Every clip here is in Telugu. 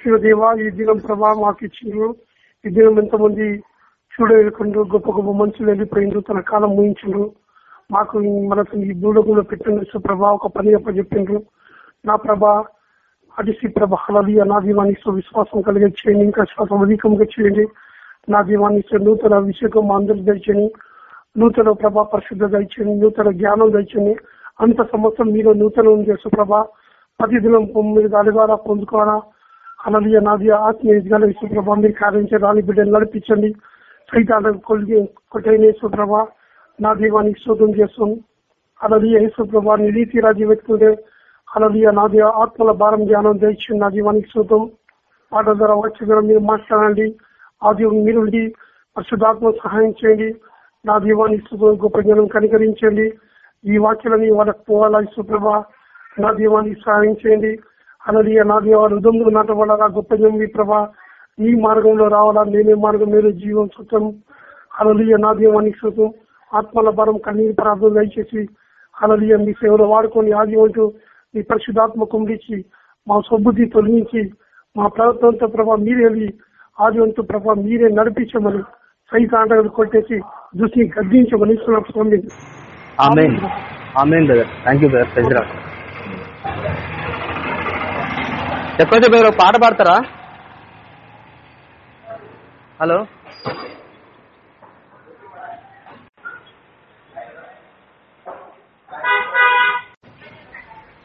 పరిశుభ్ర దేవ ఈ దినం ప్రభా మాకు ఇచ్చిండ్రు ఈ దినం ఎంతమంది చూడవెళ్ళకుండా గొప్ప గొప్ప మనుషులు వెళ్ళిపోయిండ్రు తన కాలం ముగించిండ్రు మాకు మనకు ఈ భూలోకంలో పెట్టిన ప్రభా ఒక పని చెప్పిండ్రు నా ప్రభా అడిసి ప్రభ హలది నా దీవాన్ని విశ్వాసం కలిగే చేయండి ఇంకా శ్వాసం అధికంగా చేయండి. నా దీవాన్ని నూతన అభిషేకం మా అందరికి నూతన ప్రభా పరిశుద్ధ దయచేయండి. నూతన జ్ఞానం దయచేయండి. అంత సంవత్సరం మీరు నూతనం చేసు ప్రభా ప్రతి దినం మీరు దాని ద్వారా పొందుకోవాలా? అలలియ నాది ఆత్మీయ ఎదుగాల విశ్వప్రభ మీరు కార్యం రాని బిడ్డలు నడిపించండి. సైతాలను కొలిగి కొట్టైన యేసుప్రభ నా దీవానికి శోధం చేస్తాం అలలియ యేసుప్రభ నీతి రాజీ వ్యక్తుండే అలలియ నాది ఆత్మల భారం ధ్యానం దయచి నా దీవానికి శోధం పాట ద్వారా వచ్చే మీరు మాట్లాడండి. ఆది మీరు ఉండి పరిశుద్ధాత్మ సహాయం చేయండి. నా దీవానికి శుభం గొప్ప జ్ఞానం కనికరించండి. ఈ వాక్యాలని వాళ్ళకు పోవాలా సుప్రభ నా దీవానికి సహాయం చేయండి. అలాగే నా దేవాలు ఉదమ్ములు నాటబడాలా గొప్ప జ్ఞానం మీ ఈ మార్గంలో రావాలా నేనే మార్గం మీరు జీవం సుఖం అలలియ నా దీవానికి సుఖం ఆత్మల భారం కన్నీరు ప్రార్థన దయచేసి అలలియ మీ సేవలో వాడుకొని ఆది వంటూ మీ పరిశుద్ధాత్మ కుమరించి మా సొబ్బుద్ధి తొలగించి మా ప్రవర్తనతో ప్రభా మీరే వెళ్ళి ఆది ప్రభా మీరే నడిపించమని సైత ఆటలు కొట్టేసి దృష్టిని గద్దించమని స్వామి. థ్యాంక్ యూ చెప్పండి ఒక పాట పాడతారా? హలో?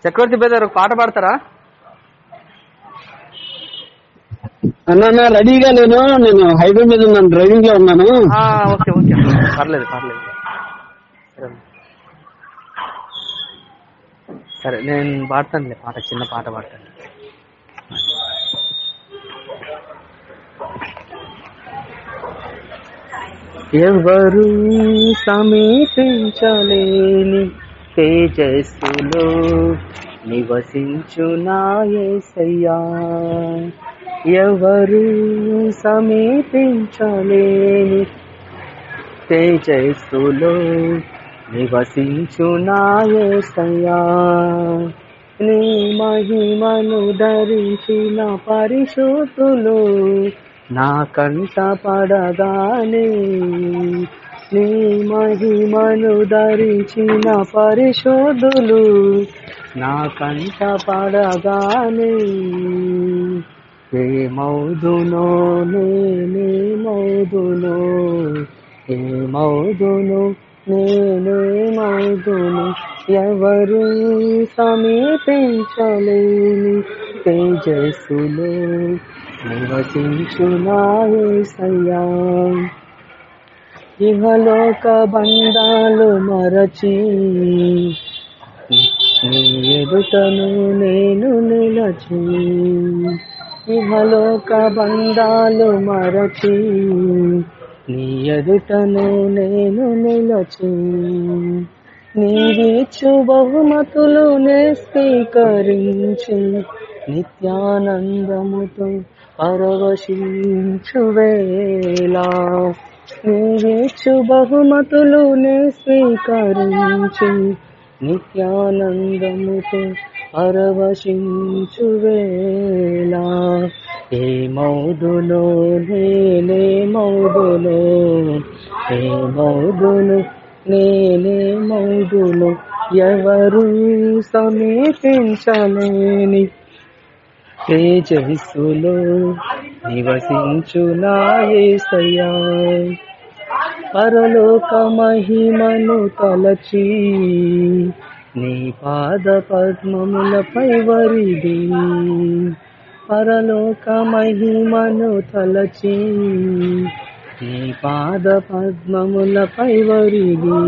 చక్రవర్తి బ్రదర్ ఒక పాట పాడతారా? అన్న రెడీగా నేను నేను హైవే మీద ఉన్నాను డ్రైవింగ్లో ఉన్నాను ఓకే ఓకే. పర్లేదు పర్లేదు. సరే. సరే నేను పాడతానులే పాట చిన్న పాట పాడతాను. ఎవరు సమీపించలేని తేజస్సులో నివసించునాయసయ్యా. ఎవరు సమీపించలేని తేజస్సులో నివసించునాయసయ్యా. నీ మహిమను ధరించిన పరిశుద్ధులు నా కంట పడగానే నీ మహిమను ధరించిన పరిశోధులు నా కంట పడగానే ఏ మౌదునో నేనే మౌదునో ఏ మౌదును నేనే మౌదును ఎవరు సమీపించలేని తేజస్సులో నివసించునాయసయ్యా ఇహలోక బంధాలు మరచి ఎదుటను నేను నిలచి ఇహలోక బంధాలు మరచి నీ ఎదుటను నేను నిలచి నీవిచ్చు బహుమతులు నే స్వీకరించి నిత్యానందముతో పరవశించు వేళ నీవిచ్చు బహుమతులు నే స్వీకరించి. నిత్యానందముతో పరవశించు వేళ ఏ మౌదులో నేనే మౌదులో. ఏ మౌదులు నేనే మౌదులు ఎవరు సమీపించలేని తేజస్సులో నివసించునాయేసయ్యా పరలోక మహిమను తలచి నీ పాద పద్మములపై వరిది పరలోక మహిమను తలచి నీ పాద పద్మములపై వరిది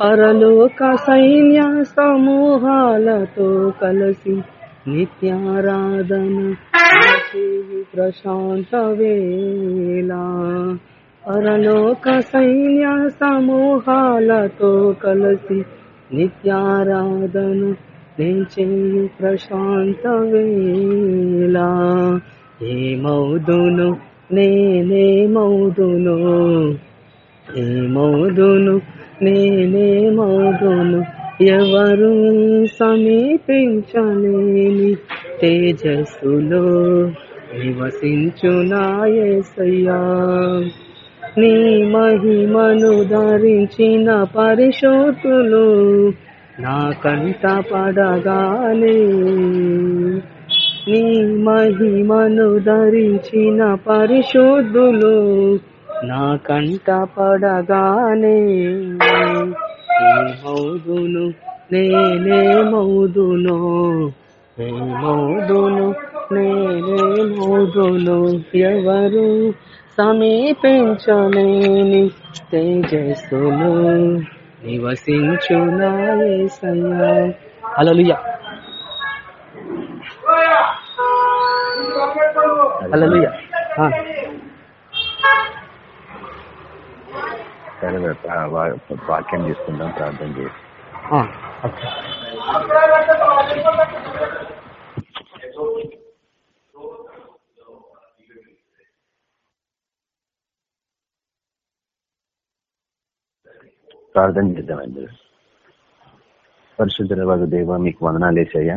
పరలోక సైన్య సమూహాలతో కలిసి నిత్యారాధన ప్రశాంత వేళ. పరలోక సైన్య సమూహాలతో కలిసి నిత్యారాధన నేచేయు ప్రశాంత వేళ. ఏ మౌదును నేనే మౌదును. ఎవరు సమీపించలేని తేజస్సులో నివసించునాయసయ్యా నీ మహిమను ధరించిన పరిశోధులు నాకంట పడగానే. నీ మహిమను ధరించిన పరిశోధులు నాకంట పడగానే. మౌదును నేనే మౌదును నే మౌదును నేనే మౌదును ఎవరు సమీపించలేని తేజస్సును నివసించునాయసయ్యా హల్లెలూయా. హల్లెలూయా. వా- వాక్యం తీసుకుందాం ప్రార్థన చేసి. ప్రార్థన చేద్దామండి పరిశుద్ధ వారు దేవ మీకు వందనాలు వేసాయ్యా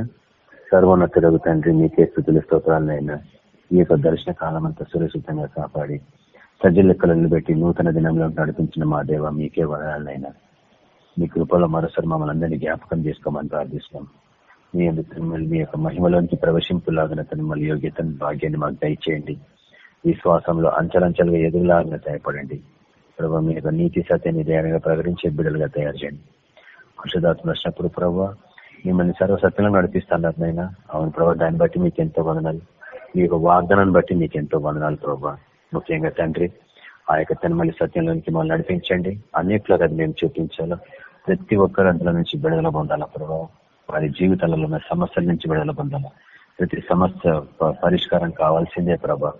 సర్వోన్నతులకు తండ్రి మీకే స్థుతుల స్తోత్రాలైనా ఈ యొక్క దర్శన కాలం అంతా సురక్షితంగా కాపాడి సజ్జ లెక్కలను పెట్టి నూతన దినంలో నడిపించిన మా దేవ మీకే వదనాలైనా మీ కృపలో మరోసారి మమ్మల్ని అందరినీ జ్ఞాపకం చేసుకోమని ప్రార్థిస్తున్నాం. మీ యొక్క మీ యొక్క మహిమలోనికి ప్రవేశింపులాగిన తన యోగ్యతను భాగ్యాన్ని మాకు దయచేయండి. విశ్వాసంలో అంచలంచలుగా ఎదురులాగిన సహాయపడండి ప్రభావ మీ యొక్క నీతి సత్యాన్ని ధైర్యంగా ప్రకటించే బిడ్డలుగా తయారు చేయండి. ఔషధాత్మ వచ్చినప్పుడు ప్రభావ మిమ్మల్ని సర్వసత్యంలో నడిపిస్తున్నారు నైనా అవును ప్రభావ దాన్ని బట్టి మీకు ఎంతో వందనాలు. మీ యొక్క వాగ్దానాన్ని బట్టి మీకు ఎంతో వందనాలు ప్రభావ ముఖ్యంగా తండ్రి ఆ యొక్క తనమల్లి సత్యంలోనికి మమ్మల్ని నడిపించండి. అనేకలకు అది మేము చూపించాలా? ప్రతి ఒక్కరు అందులో నుంచి విడుదల పొందాలా ప్రభావ వారి జీవితాలలో ఉన్న సమస్యల నుంచి విడుదల పొందాలా? ప్రతి సమస్య పరిష్కారం కావాల్సిందే ప్రభా.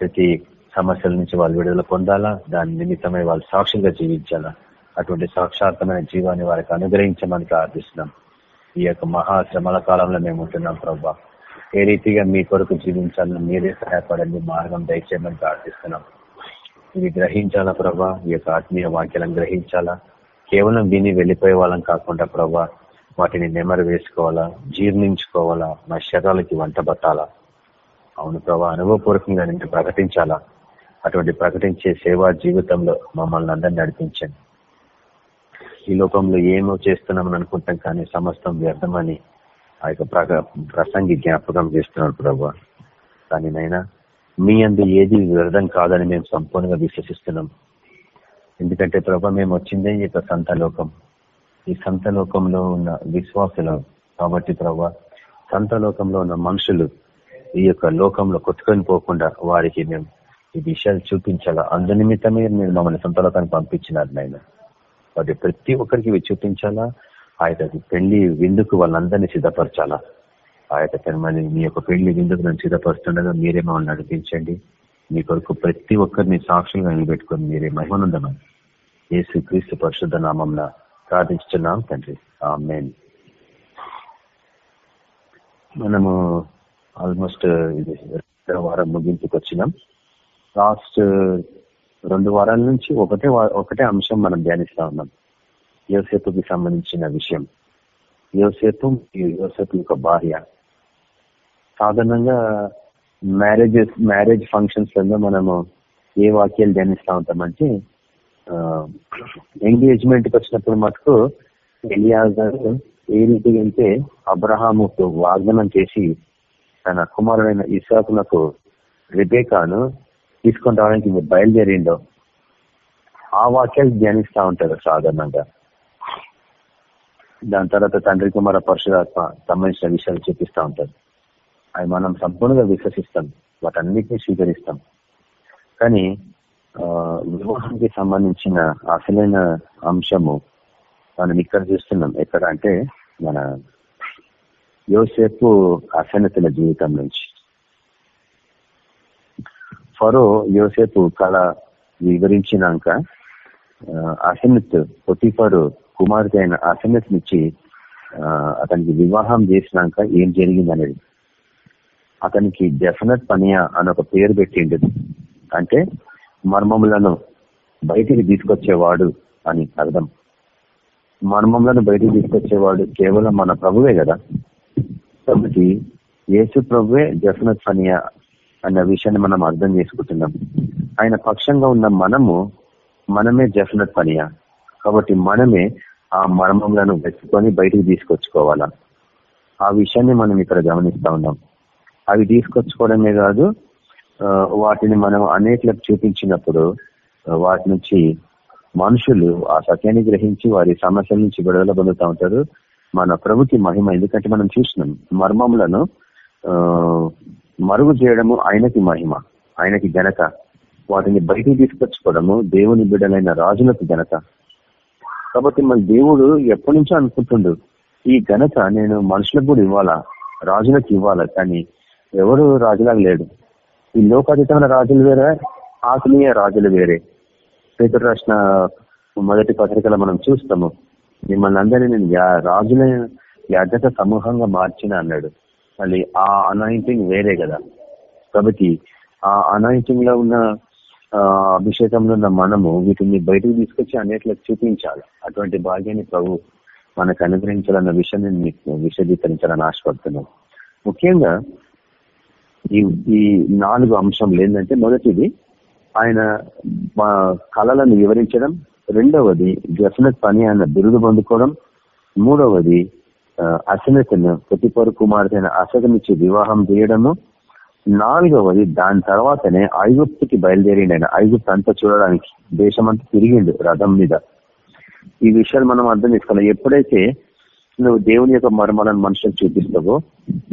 ప్రతి సమస్యల నుంచి వాళ్ళు విడుదల పొందాలా? దాని నిమిత్తమై వాళ్ళు సాక్షులుగా జీవించాలా? అటువంటి సాక్షార్థమైన జీవాన్ని వారికి అనుగ్రహించమని ప్రార్థిస్తున్నాం. ఈ యొక్క మహాశ్రమల కాలంలో మేము ఉంటున్నాం ప్రభా. ఏ రీతిగా మీ కొరకు జీవించాలని మీరే సహాయపడండి మార్గం దయచేయమని ప్రార్థిస్తున్నాం. ఇది గ్రహించాలా ప్రభా? ఈ యొక్క ఆత్మీయ వాక్యాలను గ్రహించాలా? కేవలం విని వెళ్ళిపోయే వాళ్ళం కాకుండా ప్రభా వాటిని నెమరు వేసుకోవాలా? జీర్ణించుకోవాలా? మా శరీరాలకి వంట బట్టాలా? అవును ప్రభా అనుభవపూర్వకంగా నేను ప్రకటించాలా? అటువంటి ప్రకటించే సేవా జీవితంలో మమ్మల్ని అందరినీ నడిపించండి. ఈ లోకంలో ఏమో చేస్తున్నామని అనుకుంటాం కానీ సమస్తం వ్యర్థమని ఆ యొక్క ప్రసంగి జ్ఞాపకం చేస్తున్నాడు ప్రభా. కానీ నైనా మీ అందు ఏది వ్యర్థం కాదని మేము సంపూర్ణంగా విశ్వసిస్తున్నాం. ఎందుకంటే ప్రభా మేము వచ్చిందే ఈ యొక్క సంత లోకం. ఈ సంత లోకంలో ఉన్న విశ్వాసులు. కాబట్టి ప్రభా సంత లోకంలో ఉన్న మనుషులు ఈ యొక్క లోకంలో కొట్టుకొని పోకుండా వారికి మేము ఈ విషయాలు చూపించాలా? అందు నిమిత్తమే మీరు మమ్మల్ని సొంత లోకానికి పంపించినారు నాయన. వాటి ప్రతి ఒక్కరికి ఇవి చూపించాలా? ఆ యొక్క పెళ్ళి విందుకు వాళ్ళందరినీ సిద్ధపరచాలా? ఆ యొక్క తిరుమల మీ యొక్క పెళ్ళి విందుకు నన్ను సిద్ధపరుస్తుండగా మీరే మమ్మల్ని నడిపించండి. మీ కొరకు ప్రతి ఒక్కరిని సాక్షులుగా నిలబెట్టుకొని మీరే మహిమనుందమని యేసు క్రీస్తు పరిశుద్ధ నామం ప్రార్థిస్తున్నాం తండ్రి. ఆమెన్. మనము ఆల్మోస్ట్ ఇది వారం ముగింపుకి వచ్చినాం. లాస్ట్ రెండు వారాల నుంచి ఒకటే ఒకటే అంశం మనం ధ్యానిస్తా ఉన్నాం. యోసేపుకి సంబంధించిన విషయం యోసేపు యోసేపు యొక్క భార్య సాధారణంగా మ్యారేజెస్ మ్యారేజ్ ఫంక్షన్స్లలో మనము ఏ వాక్యాలు ధ్యానిస్తా ఉంటామంటే ఎంగేజ్మెంట్కి వచ్చినప్పుడు మటుకు ఎలియాజర్ ఏ రీతిగా అయితే అబ్రహాముకు వాగ్దానం చేసి తన కుమారుడైన ఇసాకునకు రిబేకాను తీసుకొని రావడానికి బయలుదేరిండో. ఆ వాక్యాలు ధ్యానిస్తా ఉంటారు సాధారణంగా. దాని తర్వాత తండ్రి కుమార పరశురాత్మ సంబంధించిన విషయాలు చూపిస్తా ఉంటారు అవి మనం సంపూర్ణంగా విశ్వసిస్తాం. వాటన్నిటిని స్వీకరిస్తాం. కానీ వివాహానికి సంబంధించిన అసలైన అంశము మనం ఇక్కడ చూస్తున్నాం. ఎక్కడ అంటే మన యోసేపు అసన్నతుల జీవితం నుంచి. ఫరో యోసేపు కళ వివరించినాక అసన్నత్ పొతిఫరు కుమార్తె అయిన అసన్నత్ నుంచి అతనికి వివాహం చేసినాక ఏం జరిగింది అనేది అతనికి డెఫినెట్ పనియా అని ఒక పేరు పెట్టిండు అంటే మర్మములను బయటికి తీసుకొచ్చేవాడు అని అర్థం. మర్మములను బయటికి తీసుకొచ్చేవాడు కేవలం మన ప్రభువే కదా. కాబట్టి యేసు ప్రభువే జఫనత్ ఫనియా అన్న విషయాన్ని మనం అర్థం చేసుకుంటున్నాం. ఆయన పక్షంగా ఉన్న మనము మనమే జఫనత్ పనియా. కాబట్టి మనమే ఆ మర్మములను వెతుకొని బయటికి తీసుకొచ్చుకోవాలా. ఆ విషయాన్ని మనం ఇక్కడ గమనిస్తా ఉన్నాం. అవి తీసుకొచ్చుకోవడమే కాదు వాటిని మనం అనేకలకు చూపించినప్పుడు వాటి నుంచి మనుషులు ఆ సత్యాన్ని గ్రహించి వారి సమస్యల నుంచి విడుదల పొందుతూ ఉంటారు. మన ప్రభుకి మహిమ ఎందుకంటే మనం చూసినాం మర్మములను మరుగు చేయడము ఆయనకి మహిమ ఆయనకి ఘనత. వాటిని బయటికి తీసుకొచ్చుకోవడము దేవుని బిడ్డలైన రాజులకు ఘనత. కాబట్టి మన దేవుడు ఎప్పటి నుంచో అనుకుంటుండు ఈ ఘనత నేను మనుషులకు కూడా ఇవ్వాలా? రాజులకు ఇవ్వాలా? కానీ ఎవరు రాజులాగా లేడు. ఈ లోకాతీతమైన రాజులు వేరే ఆత్మీయ రాజులు వేరే. పేదరు రాసిన మొదటి పత్రికలో మనం చూస్తాము మిమ్మల్ని అందరినీ నేను యా- రాజుల యాజక సమూహంగా మార్చిన అన్నాడు. మళ్ళీ ఆ అనాయింటింగ్ వేరే కదా. కాబట్టి ఆ అనాయింటింగ్లో ఉన్న అభిషేకంలో ఉన్న మనము వీటిని బయటకు తీసుకొచ్చి అనేట్లకు చూపించాలి. అటువంటి భాగ్యాన్ని ప్రభు మనకు అనుగ్రహించాలన్న విషయాన్ని మీకు విశదీకరించాలని ఆశపడుతున్నాం. ముఖ్యంగా ఈ ఈ నాలుగు అంశంలు ఏంటంటే మొదటిది ఆయన కళలను వివరించడం రెండవది జఫనత్ పని ఆయన బిరుదు పొందుకోవడం మూడవది అసనతను ప్రతిపరు కుమార్తెన అసగనిచ్చి వివాహం చేయడము నాలుగవది దాని తర్వాతనే ఐగుప్తుకి బయలుదేరిండు ఆయన ఐగుప్తు అంతా చూడడానికి దేశం అంతా తిరిగిండు రథం మీద. ఈ విషయాలు మనం అర్థం చేసుకోవాలి ఎప్పుడైతే నువ్వు దేవుని యొక్క మర్మాలను మనుషులకు చూపిస్తావో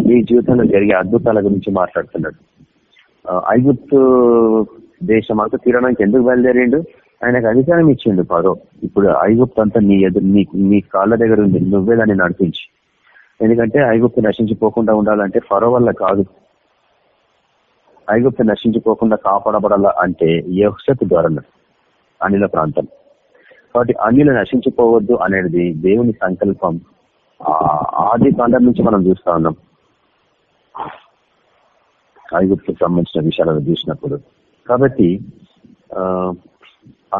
నీ జీవితంలో జరిగే అద్భుతాల గురించి మాట్లాడుతున్నాడు. ఐగుప్తు దేశం అంతా తీరడానికి ఎందుకు బయలుదేరిండు? ఆయనకు అధికారం ఇచ్చిండు పరో ఇప్పుడు ఐగుప్తు అంతా నీ ఎదురు నీ నీ కాళ్ళ దగ్గర ఉంది. నువ్వే దాన్ని నడిపించి. ఎందుకంటే ఐగుప్తు నశించిపోకుండా ఉండాలంటే ఫరో వల్ల కాదు. ఐగుప్తు నశించిపోకుండా కాపాడబడాలా అంటే యోసెఫ్ ద్వారా అనిల ప్రాంతం. కాబట్టి అన్యులు నశించిపోవద్దు అనేది దేవుని సంకల్పం. ఆది కాండం నుంచి మనం చూస్తా ఉన్నాం. ఐగుప్తుకు సంబంధించిన విషయాలను చూసినప్పుడు. కాబట్టి ఆ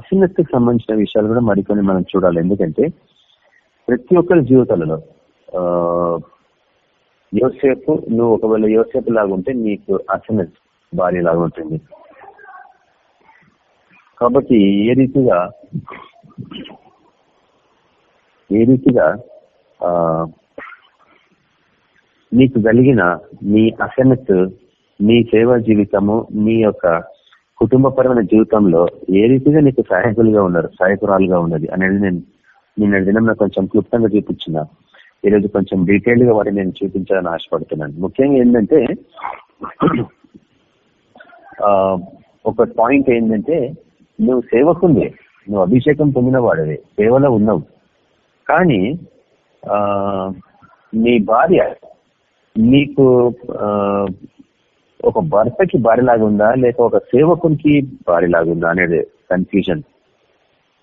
సంబంధించిన విషయాలు కూడా మరికొన్ని మనం చూడాలి. ఎందుకంటే ప్రతి ఒక్కరి జీవితాలలో యోసేపు నువ్వు ఒకవేళ యోసేపు లాగా ఉంటే నీకు అసన్నత్ భార్య లాగా ఉంటుంది. కాబట్టి ఏ రీతిగా ఏ రీతిగా నీకు కలిగిన నీ అసన్నత్ నీ సేవా జీవితము నీ యొక్క కుటుంబపరమైన జీవితంలో ఏ రీతిగా నీకు సహాయకులుగా ఉన్నారు సహాయకురాలుగా ఉన్నది అనేది నేను నిన్న దినం నాకు కొంచెం క్లుప్తంగా చూపించిన. ఈరోజు కొంచెం డీటెయిల్గా వాటిని నేను చూపించాలని ఆశపడుతున్నాను. ముఖ్యంగా ఏంటంటే ఒక పాయింట్ ఏంటంటే నువ్వు సేవకుంది నువ్వు అభిషేకం పొందిన వాడవే సేవలో ఉన్నావు. కానీ నీ భార్య నీకు ఒక భర్తకి భార్యలాగా ఉందా లేక ఒక సేవకునికి భార్యలాగా ఉందా అనేది కన్ఫ్యూజన్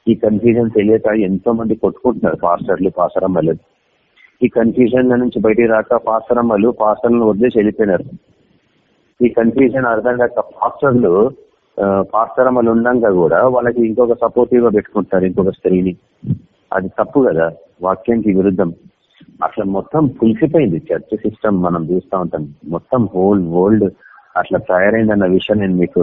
ఈ కన్ఫ్యూజన్ తెలియక ఎంతో మంది కొట్టుకుంటున్నారు పాస్టర్లు పాసరమ్మలు ఈ కన్ఫ్యూజన్ నుంచి బయటికి రాక పాసరమ్మలు పాస్టర్లను వదిలేసి వెళ్ళిపోయినారు. ఈ కన్ఫ్యూజన్ అర్థం కాక పాస్టర్లు పాస్టరమ్మలు ఉండగా కూడా వాళ్ళకి ఇంకొక సపోర్టివ్గా పెట్టుకుంటారు ఇంకొక స్త్రీని అది తప్పు కదా వాక్యానికి విరుద్ధం. అట్లా మొత్తం పులిసిపోయింది చర్చ్ సిస్టమ్ మనం చూస్తూ ఉంటాం. మొత్తం హోల్ వరల్డ్ అట్లా తయారైందన్న విషయం నేను మీకు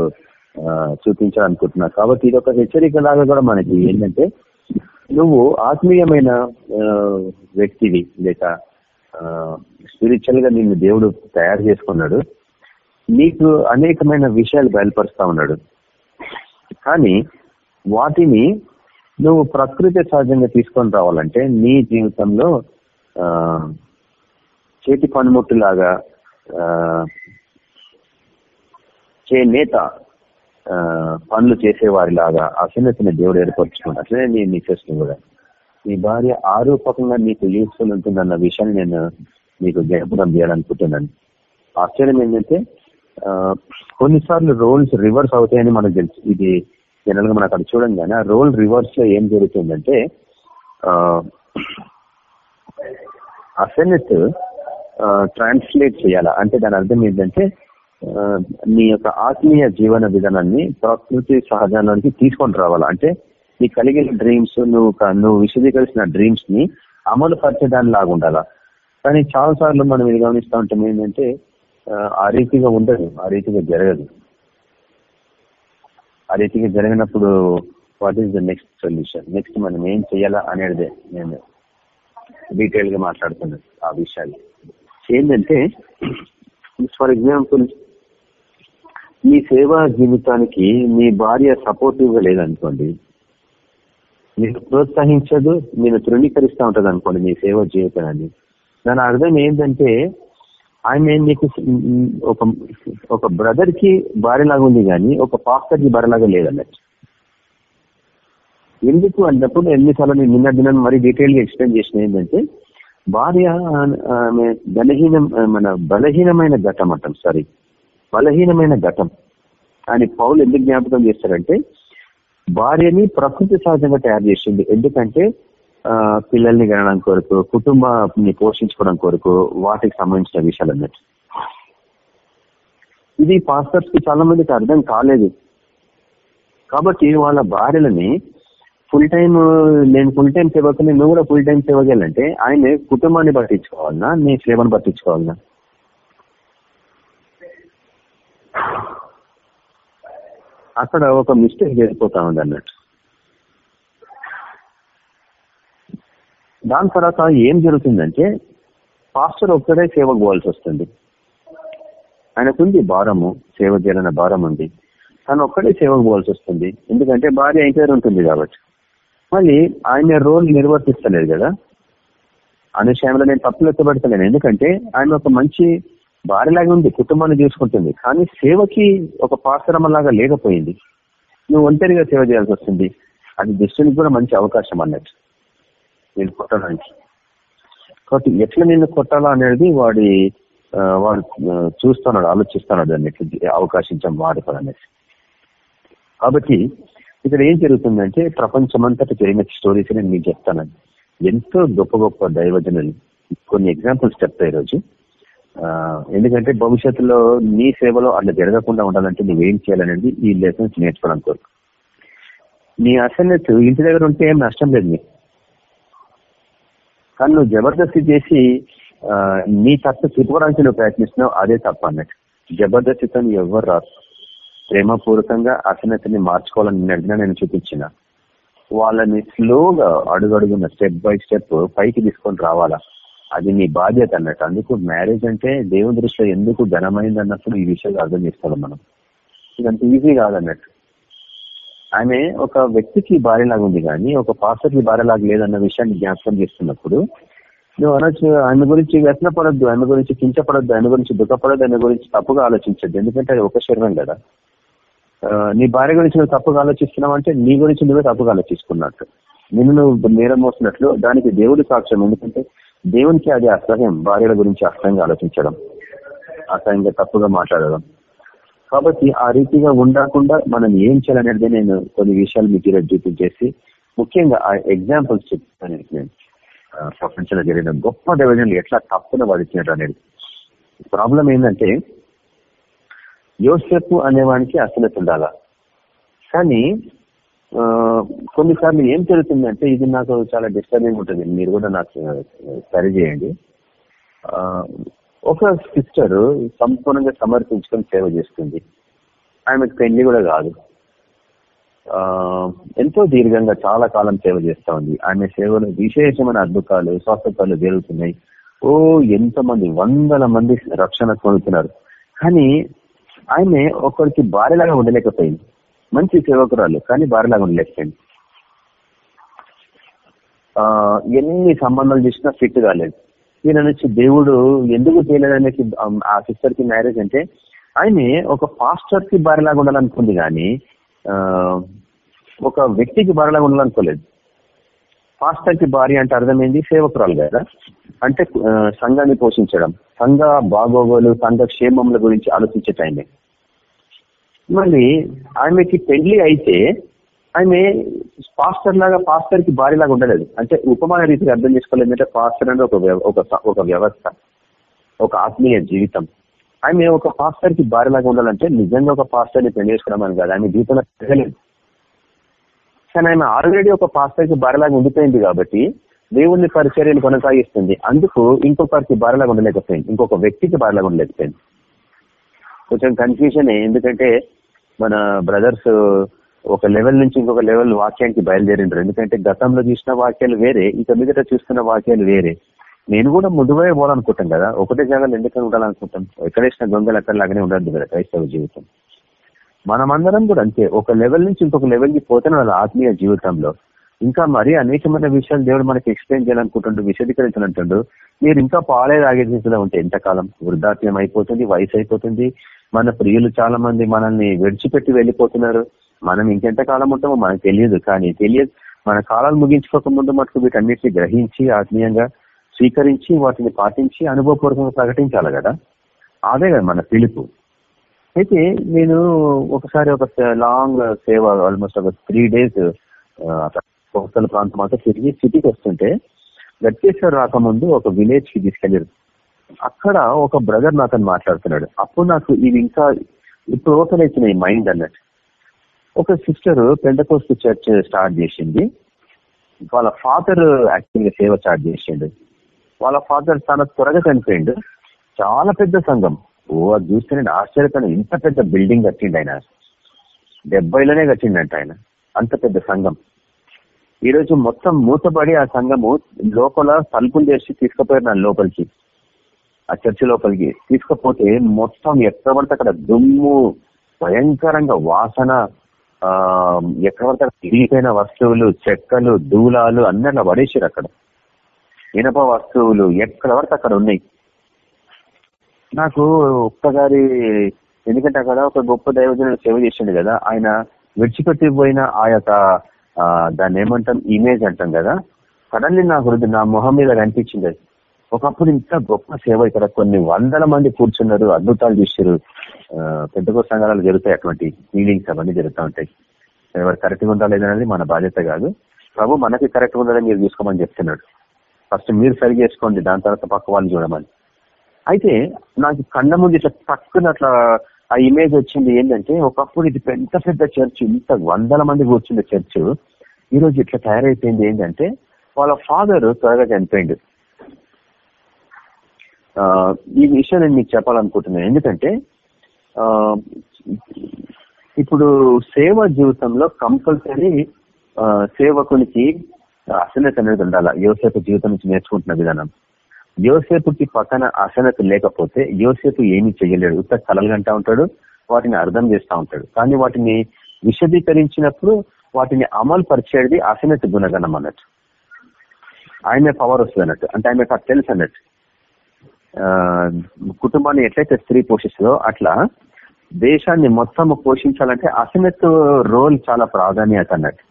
చూపించాలనుకుంటున్నా. కాబట్టి ఇది ఒక హెచ్చరిక లాగా కూడా మనకి ఏంటంటే నువ్వు ఆత్మీయమైన వ్యక్తివి లేక స్పిరిచువల్గా నిన్ను దేవుడు తయారు చేసుకున్నాడు. నీకు అనేకమైన విషయాలు బయలుపరుస్తా ఉన్నాడు. కానీ వాటిని నువ్వు ప్రకృతి సహజంగా తీసుకొని రావాలంటే నీ జీవితంలో చేతి పనిముట్టులాగా చే నేత పనులు చేసేవారిలాగా అసన్నతిని దేవుడు ఏర్పరచుకున్నాడు. నేను నీ మిసెస్ కూడా. నీ భార్య ఆరూపకంగా నీకు యూస్ఫుల్ ఉంటుందన్న విషయాన్ని నేను నీకు జ్ఞాపకం చేయాలనుకుంటున్నాను. ఆశ్చర్యం ఏంటంటే కొన్నిసార్లు రోల్స్ రివర్స్ అవుతాయని మనకు తెలుసు. ఇది జనరల్గా మనం అక్కడ చూడంగానే ఆ రోల్ రివర్స్లో ఏం జరుగుతుందంటే అసెనెట్ ట్రాన్స్లేట్ చేయాలా? అంటే దాని అర్థం ఏంటంటే నీ యొక్క ఆత్మీయ జీవన విధానాన్ని ప్రకృతి సహజానికి తీసుకొని రావాలా? అంటే నీ కలిగిన డ్రీమ్స్ నువ్వు నువ్వు విశదీకరిసిన డ్రీమ్స్ని అమలు పరిచేదాని లాగా ఉండాలా? కానీ చాలా సార్లు మనం ఇది గమనిస్తూ ఉంటాం ఏంటంటే ఆ, రీతిగా ఉండదు ఆ రీతిగా జరగదు. ఆ రీతిగా జరిగినప్పుడు what is the next solution next మనం ఏం చేయాలా అనేది నేను డీటెయిల్గా మాట్లాడుతున్నాను ఆ విషయాలు. ఏంటంటే ఫర్ ఎగ్జాంపుల్ మీ సేవా జీవితానికి మీ భార్య సపోర్టివ్గా లేదనుకోండి మీరు ప్రోత్సహించదు మీరు తృణీకరిస్తూ ఉంటది అనుకోండి మీ సేవా జీవితాన్ని. దాని అర్థం ఏంటంటే ఆయన నీకు ఒక ఒక బ్రదర్కి భార్యలాగా ఉంది కానీ ఒక పాస్టర్కి భార్యలాగా లేదన్నట్టు. ఎందుకు అన్నప్పుడు ఎన్నిసార్లు నేను నిన్న దినాన్ని మరీ డీటెయిల్గా ఎక్స్ప్లెయిన్ చేసిన ఏంటంటే భార్య ఆమె బలహీనం మన బలహీనమైన ఘటం అంటాం సారీ బలహీనమైన ఘటం అని పౌలు ఎందుకు జ్ఞాపకం చేస్తారంటే భార్యని ప్రకృతి సహజంగా తయారు చేసింది ఎందుకంటే పిల్లల్ని కనడం కొరకు కుటుంబాన్ని పోషించుకోవడం కొరకు వాటికి సంబంధించిన విషయాలు అన్నట్టు ఇది పాస్టర్స్కి చాలా మందికి అర్థం కాలేదు. కాబట్టి వాళ్ళ భార్యలని ఫుల్ టైం నేను ఫుల్ టైం సేవకుని నువ్వు కూడా ఫుల్ టైం సేవకెళ్ళంటే ఆయన కుటుంబాన్ని పట్టించుకోవాలన్నా నీ సేవను పట్టించుకోవాలన్నా అక్కడ ఒక మిస్టేక్ జరిగిపోతా ఉంది అన్నట్టు దాని తర్వాత ఏం జరుగుతుందంటే పాస్టర్ ఒక్కడే సేవకు పోవాల్సి వస్తుంది. ఆయనకుంది భారము సేవ చేయాలన్న భారం ఉంది. తను ఒక్కడే సేవకు పోవాల్సి వస్తుంది. ఎందుకంటే భార్య ఇంటి ఉంటుంది కాబట్టి. మళ్ళీ ఆయన రోల్ నిర్వర్తిస్తలేదు కదా. అనే విషయంలో నేను తప్పులెత్తబడతలేను ఎందుకంటే ఆయన ఒక మంచి భార్యలాగా ఉంది కుటుంబాన్ని చూసుకుంటుంది. కానీ సేవకి ఒక పాశ్రమలాగా లేకపోయింది. నువ్వు ఒంటరిగా సేవ చేయాల్సి వస్తుంది. అది దుష్టునికి కూడా మంచి అవకాశం అన్నట్టు. నేను కొట్టడానికి. కాబట్టి ఎట్లా నిన్ను కొట్టాలా అనేది వాడి వాడు చూస్తున్నాడు ఆలోచిస్తున్నాడు దాన్ని ఎట్లా అవకాశించాం అనేసి. కాబట్టి ఇక్కడ ఏం జరుగుతుందంటే ప్రపంచమంతటా జరిగిన స్టోరీస్ నేను మీకు చెప్తానండి ఎంతో గొప్ప గొప్ప దైవజనులు కొన్ని ఎగ్జాంపుల్స్ చెప్తా ఈరోజు. ఎందుకంటే భవిష్యత్తులో నీ సేవలో అట్లా జరగకుండా ఉండాలంటే నువ్వేం చేయాలనేది ఈ లెసన్స్ నేర్చుకోవడం కోరుకు. నీ అసలు ఇంటి దగ్గర ఉంటే ఏం నష్టం లేదు నీకు. కానీ నువ్వు జబర్దస్తి చేసి నీ తప్పు తిప్పుకోవడానికి నువ్వు ప్రయత్నిస్తున్నావు అదే తప్పు అన్నట్టు. జబర్దస్తితో ఎవరు రాదు ప్రేమపూర్వకంగా అసన్నతిని మార్చుకోవాలని నిన్న నేను చూపించిన. వాళ్ళని స్లోగా అడుగడుగున్న స్టెప్ బై స్టెప్ పైకి తీసుకొని రావాలా? అది నీ బాధ్యత అన్నట్టు. అందుకు మ్యారేజ్ అంటే దేవుని దృష్టిలో ఎందుకు ఘనమైంది అన్నప్పుడు ఈ విషయాలు అర్థం చేసుకోవాలి మనం. ఇదంత ఈజీ కాదన్నట్టు. ఆమె ఒక వ్యక్తికి భార్యలాగా ఉంది కానీ ఒక పాస్టర్కి భార్యలాగా లేదన్న విషయాన్ని జ్ఞాపకం చేస్తున్నప్పుడు నువ్వు అనొచ్చు ఆయన గురించి వ్యసనపడద్దు ఆయన గురించి కించపడద్దు ఆయన గురించి దుఃఖపడద్దు ఆయన గురించి తప్పుగా ఆలోచించద్దు ఎందుకంటే అది ఒక శరీరం కదా. నీ భార్య గురించి నువ్వు తప్పుగా ఆలోచిస్తున్నావు అంటే నీ గురించి నువ్వే తప్పుగా ఆలోచిస్తున్నట్టు. నిన్ను నువ్వు నేరం మోసినట్లు దానికి దేవుడి సాక్ష్యం ఎందుకంటే దేవునికి అది అసహ్యం భార్యల గురించి అసహ్యంగా ఆలోచించడం అసహ్యంగా తప్పుగా మాట్లాడడం. కాబట్టి ఆ రీతిగా ఉండకుండా మనం ఏం చేయాలనేది నేను కొన్ని విషయాలు మీకు ఈరోజు చూపించేసి ముఖ్యంగా ఆ ఎగ్జాంపుల్స్ చెప్తాను నేను. ప్రపంచంలో జరిగిన గొప్ప డివిజన్లు ఎట్లా తప్పున వాదించినట్టు అనేది. ప్రాబ్లం ఏంటంటే యోసెప్ అనేవానికి అసలత ఉండాల? కానీ కొన్నిసార్లు ఏం జరుగుతుందంటే ఇది నాకు చాలా డిస్టర్బింగ్ ఉంటుంది. మీరు కూడా నాకు సరి చేయండి. ఒక సిస్టర్ సంపూర్ణంగా సమర్పించుకొని సేవ చేస్తుంది. ఆమెకు పెళ్ళి కూడా కాదు. ఎంతో దీర్ఘంగా చాలా కాలం సేవ చేస్తా ఉంది. ఆమె సేవలు విశేషమైన అద్భుతాలు స్వస్థతలు జరుగుతున్నాయి. ఓ ఎంతో మంది వందల మంది రక్షణ పొందుతున్నారు. కానీ ఆమె ఒకరికి భార్యలాగా ఉండలేకపోయింది. మంచి సేవకురాలు కానీ భార్యలాగా ఉండలేకపోయింది. ఎన్ని సంబంధాలు చేసినా ఫిట్ కాలేదు. ఈయన దేవుడు ఎందుకు చేయలేదనేసి ఆ సిస్టర్కి మ్యారేజ్ అంటే ఆయనే ఒక పాస్టర్కి భార్యలాగా ఉండాలనుకుంది కానీ ఒక వ్యక్తికి భార్యలాగా ఉండాలనుకోలేదు. పాస్టర్కి భార్య అంటే అర్థమైంది సేవకురాలు కదా. అంటే సంఘాన్ని పోషించడం సంఘ బాగోగోలు సంఘ క్షేమముల గురించి ఆలోచించే టైమే. మళ్ళీ ఆమెకి పెళ్ళి అయితే ఆమె పాస్టర్ లాగా పాస్టర్కి భార్య లాగా ఉండలేదు. అంటే ఉపమాన రీతిగా అర్థం చేసుకోవాలి ఏంటంటే పాస్టర్ అనేది ఒక వ్యవ- ఒక ఒక వ్యవస్థ ఒక ఆత్మీయ జీవితం. ఆమె ఒక పాస్టర్కి భార్య లాగా ఉండాలంటే నిజంగా ఒక పాస్టర్ని పెళ్ళి చేసుకోవడం అని కాదు. ఆమె జీవితంలో పెరగలేదు. కానీ ఆమె ఆల్రెడీ ఒక పాస్టర్కి భార్యలాగా ఉండిపోయింది కాబట్టి దేవుణ్ణి పరిచర్యను కొనసాగిస్తుంది. అందుకు ఇంకొకరికి భార్యలాగా ఉండలేకపోయింది. ఇంకొక వ్యక్తికి భార్యలాగా ఉండలేకపోయింది. కొంచెం కన్ఫ్యూజన్ ఎందుకంటే మన బ్రదర్స్ ఒక లెవెల్ నుంచి ఇంకొక లెవెల్ వాక్యానికి బయలుదేరిండ్రు. ఎందుకంటే గతంలో చూసిన వాక్యాలు వేరే ఇక మీదట చూస్తున్న వాక్యాలు వేరే. నేను కూడా ముందుగా పోవాలనుకుంటాం కదా. ఒకటే జాగాలు ఎందుకని ఉండాలనుకుంటాం? ఎక్కడేసిన దొంగలు అక్కడ లాగానే ఉండద్దు కదా క్రైస్తవ జీవితం. మనమందరం కూడా అంతే. ఒక లెవెల్ నుంచి ఇంకొక లెవెల్కి పోతే వాళ్ళ ఆత్మీయ జీవితంలో. ఇంకా మరీ అనేకమైన విషయాలు దేవుడు మనకి ఎక్స్ప్లెయిన్ చేయాలనుకుంటుండు విశదీకరించాలంటుండు. మీరు ఇంకా పాలేదు ఆగే ఉంటే ఎంతకాలం? వృద్ధాప్యం అయిపోతుంది వయసు అయిపోతుంది. మన ప్రియులు చాలా మంది మనల్ని విడిచిపెట్టి వెళ్ళిపోతున్నారు. మనం ఇంకెంత కాలం ఉంటామో మనకు తెలియదు. కానీ తెలియదు. మన కాలాలు ముగించుకోక ముందు మటుకు వీటన్నిటిని గ్రహించి ఆత్మీయంగా స్వీకరించి వాటిని పాటించి అనుభవపూర్వకంగా ప్రకటించాలి కదా. అదే కదా మన పిలుపు. అయితే నేను ఒకసారి ఒక లాంగ్ సేవ ఆల్మోస్ట్ ఒక త్రీ డేస్ కోస్తల ప్రాంతం అంతా తిరిగి సిటీకి వస్తుంటే గట్కేశ్వర్ రాకముందు ఒక విలేజ్కి తీసుకెళ్ళారు. అక్కడ ఒక బ్రదర్ నాతో మాట్లాడుతున్నాడు. అప్పుడు నాకు ఇది ఇంకా ఇప్పుడు ఓపెన్ అవుతున్నాయి మైండ్ అన్నట్టు. ఒక సిస్టర్ పెంటకోస్ట్ చర్చ్ స్టార్ట్ చేసింది. వాళ్ళ ఫాదర్ యాక్చువల్గా సేవ స్టార్ట్ చేసిండు. వాళ్ళ ఫాదర్ చాలా త్వరగా చనిపోయిండు. చాలా పెద్ద సంఘం. ఓ అది చూస్తే నేను ఆశ్చర్యకరం ఇంత పెద్ద బిల్డింగ్ కట్టిండు ఆయన. డెబ్బైలోనే కట్టిండంట ఆయన. అంత పెద్ద సంఘం. ఈరోజు మొత్తం మూతబడి ఆ సంఘము లోపల తలుపులు చేసి తీసుకుపోయారు నా లోపలికి. ఆ చర్చి లోపలికి తీసుకుపోతే మొత్తం ఎక్కడ పడితే అక్కడ దుమ్ము భయంకరంగా వాసన ఎక్కడ పడతారు అక్కడ వస్తువులు చెక్కలు దూలాలు అన్నట్లా పడేసారు అక్కడ. ఇనప వస్తువులు ఎక్కడ పడితే అక్కడ ఉన్నాయి. నాకు ఒక్కసారి ఎందుకంటే అక్కడ ఒక గొప్ప దైవజనుడు సేవ చేసిండు కదా ఆయన విడిచిపెట్టి పోయిన ఆ యొక్క దాన్ని ఏమంటాం ఇమేజ్ అంటాం కదా. సడన్లీ నాకు నా మొహం మీద కనిపించింది. అది ఒకప్పుడు ఇంత గొప్ప సేవ ఇక్కడ కొన్ని వందల మంది కూర్చున్నారు అద్భుతాలు చూసారు పెద్ద సంఘాలు జరుగుతాయి అటువంటి ఫీలింగ్స్ అవన్నీ జరుగుతూ ఉంటాయి. ఎవరు కరెక్ట్గా ఉండాలి లేదనేది మన బాధ్యత కాదు. ప్రభు మనకి కరెక్ట్గా ఉండాలని మీరు చూసుకోమని చెప్తున్నాడు. ఫస్ట్ మీరు సరి చేసుకోండి దాని తర్వాత పక్క వాళ్ళు చూడమని. అయితే నాకు కళ్ళ ముందు ఇట్లా పక్కన అట్లా ఆ ఇమేజ్ వచ్చింది ఏంటంటే ఒకప్పుడు ఇది పెద్ద పెద్ద చర్చ్ ఇంత వందల మంది కూర్చుండే చర్చ్. ఈ రోజు ఇట్లా తయారైపోయింది ఏంటంటే వాళ్ళ ఫాదర్ త్వరగా చనిపోయిండు. ఈ విషయం నేను మీకు చెప్పాలనుకుంటున్నాను. ఎందుకంటే ఇప్పుడు సేవ జీవితంలో కంపల్సరీ సేవకునికి అసలత అనేది ఉండాలి. యోసేపు జీవితం నుంచి నేర్చుకుంటున్న విధానం. యోసేపుకి పక్కన అసనత లేకపోతే యోసేపు ఏమి చేయలేడు ఉత్త కలలుగంటా ఉంటాడు వాటిని అర్థం చేస్తూ ఉంటాడు. కానీ వాటిని విశదీకరించినప్పుడు వాటిని అమలు పరిచేది అసనత గుణగణం అన్నట్టు. ఆయన పవర్ వస్తుంది అన్నట్టు. అంటే ఆయన తెలుసు అన్నట్టు. కుటుంబాన్ని ఎట్లయితే స్త్రీ పోషిస్తుందో అట్లా దేశాన్ని మొత్తం పోషించాలంటే అసమెత్ రోల్ చాలా ప్రాధాన్యత అన్నట్టు.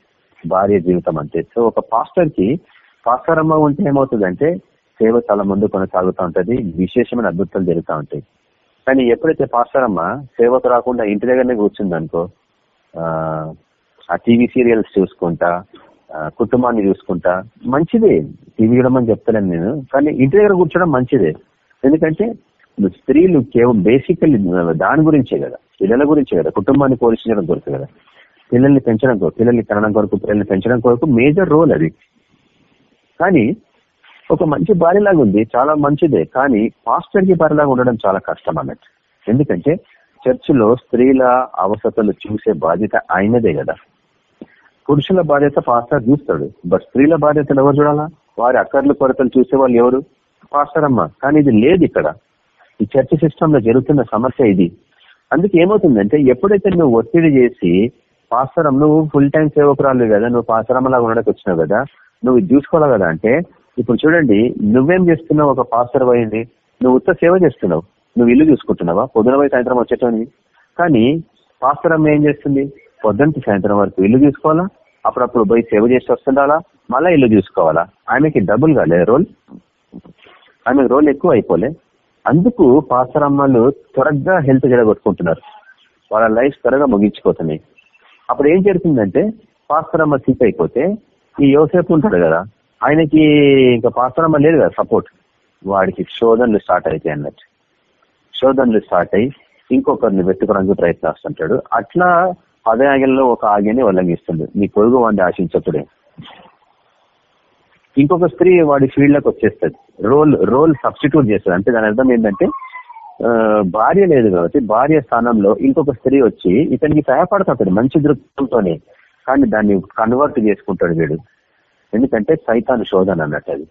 భార్య జీవితం అంటే. సో ఒక పాస్టర్కి పాస్టర్ అమ్మ ఉంటే ఏమవుతుందంటే సేవ చాలా ముందు కొనసాగుతూ ఉంటది విశేషమైన అద్భుతాలు జరుగుతూ ఉంటాయి. కానీ ఎప్పుడైతే పాస్టర్ అమ్మ సేవకు రాకుండా ఇంటి దగ్గరనే కూర్చుంది అనుకో ఆ టీవీ సీరియల్స్ చూసుకుంటా కుటుంబాన్ని చూసుకుంటా మంచిదే. టీవీ చూడమని చెప్తలేను నేను కానీ ఇంటి దగ్గర కూర్చోడం మంచిదే. ఎందుకంటే స్త్రీలు కేవలం బేసికల్లీ దాని గురించే కదా పిల్లల గురించే కదా కుటుంబాన్ని పోషించడం కొరకు కదా పిల్లల్ని పెంచడం కొరకు పిల్లల్ని కనడం కొరకు పిల్లల్ని పెంచడం కొరకు మేజర్ రోల్ అది. కానీ ఒక మంచి భార్యలాగా ఉంది చాలా మంచిదే కానీ పాస్టర్కి భార్యలాగా ఉండడం చాలా కష్టం అన్నట్టు. ఎందుకంటే చర్చిలో స్త్రీల అవసరతలు చూసే బాధ్యత ఆయనదే కదా. పురుషుల బాధ్యత పాస్టర్ చూస్తాడు బట్ స్త్రీల బాధ్యతలు ఎవరు చూడాలా? వారి అక్కర్లు కొరతలు చూసే వాళ్ళు ఎవరు? పాస్టర్ అమ్మ కానీ ఇది లేదు ఇక్కడ. ఈ చర్చ సిస్టమ్లో జరుగుతున్న సమస్య ఇది. అందుకే ఏమవుతుందంటే ఎప్పుడైతే నువ్వు ఒత్తిడి చేసి పాస్టరం నువ్వు ఫుల్ టైం సేవకురాలు కదా నువ్వు పాస్టరమ్మలాగా ఉండడానికి వచ్చినావు కదా నువ్వు చూసుకోవాలి కదా అంటే ఇప్పుడు చూడండి నువ్వేం చేస్తున్నావు ఒక పాస్టర్ పోయింది నువ్వు ఉత్త సేవ చేస్తున్నావు. నువ్వు ఇల్లు చూసుకుంటున్నావా? పొద్దున పోయి సాయంత్రం వచ్చేటోని. కానీ పాస్టర్ ఏం చేస్తుంది? పొద్దున్నకి సాయంత్రం వరకు ఇల్లు చూసుకోవాలా? అప్పుడప్పుడు పోయి సేవ చేసి వస్తుండాలా? మళ్ళీ ఇల్లు చూసుకోవాలా? ఆమెకి డబుల్ కాలే రోల్? ఆమె రోల్ ఎక్కువ అయిపోలే అందుకు పాసరమ్మలు త్వరగా హెల్త్ జడగొట్టుకుంటున్నారు వాళ్ళ లైఫ్ త్వరగా ముగించిపోతున్నాయి అప్పుడు ఏం జరుగుతుందంటే అమ్మ తీప్ అయిపోతే ఈ యోసేపు ఉంటాడు కదా ఆయనకి ఇంకా పాస్టరమ్మ లేదు కదా సపోర్ట్ వాడికి శోధనలు స్టార్ట్ అవుతాయి అన్నట్టు. శోధనలు స్టార్ట్ అయ్యి ఇంకొకరిని వెతుకోవడానికి ప్రయత్నిస్తుంటాడు. అట్లా పదయాగంలో ఒక ఆగ్యాన్ని ఉల్లంఘిస్తుంది నీ పొరుగు వాడిని ఆశించప్పుడే ఇంకొక స్త్రీ వాడి ఫీల్డ్లోకి వచ్చేస్తుంది. రోల్ రోల్ సబ్స్టిట్యూట్ చేస్తుంది. అంటే దాని అర్థం ఏంటంటే భార్య లేదు కాబట్టి భార్య స్థానంలో ఇంకొక స్త్రీ వచ్చి ఇతనికి సహాయపడతాడు మంచి దృక్పథంతోనే. కానీ దాన్ని కన్వర్ట్ చేసుకుంటాడు వీడు. ఎందుకంటే సైతాను శోధన అన్నట్టు అది.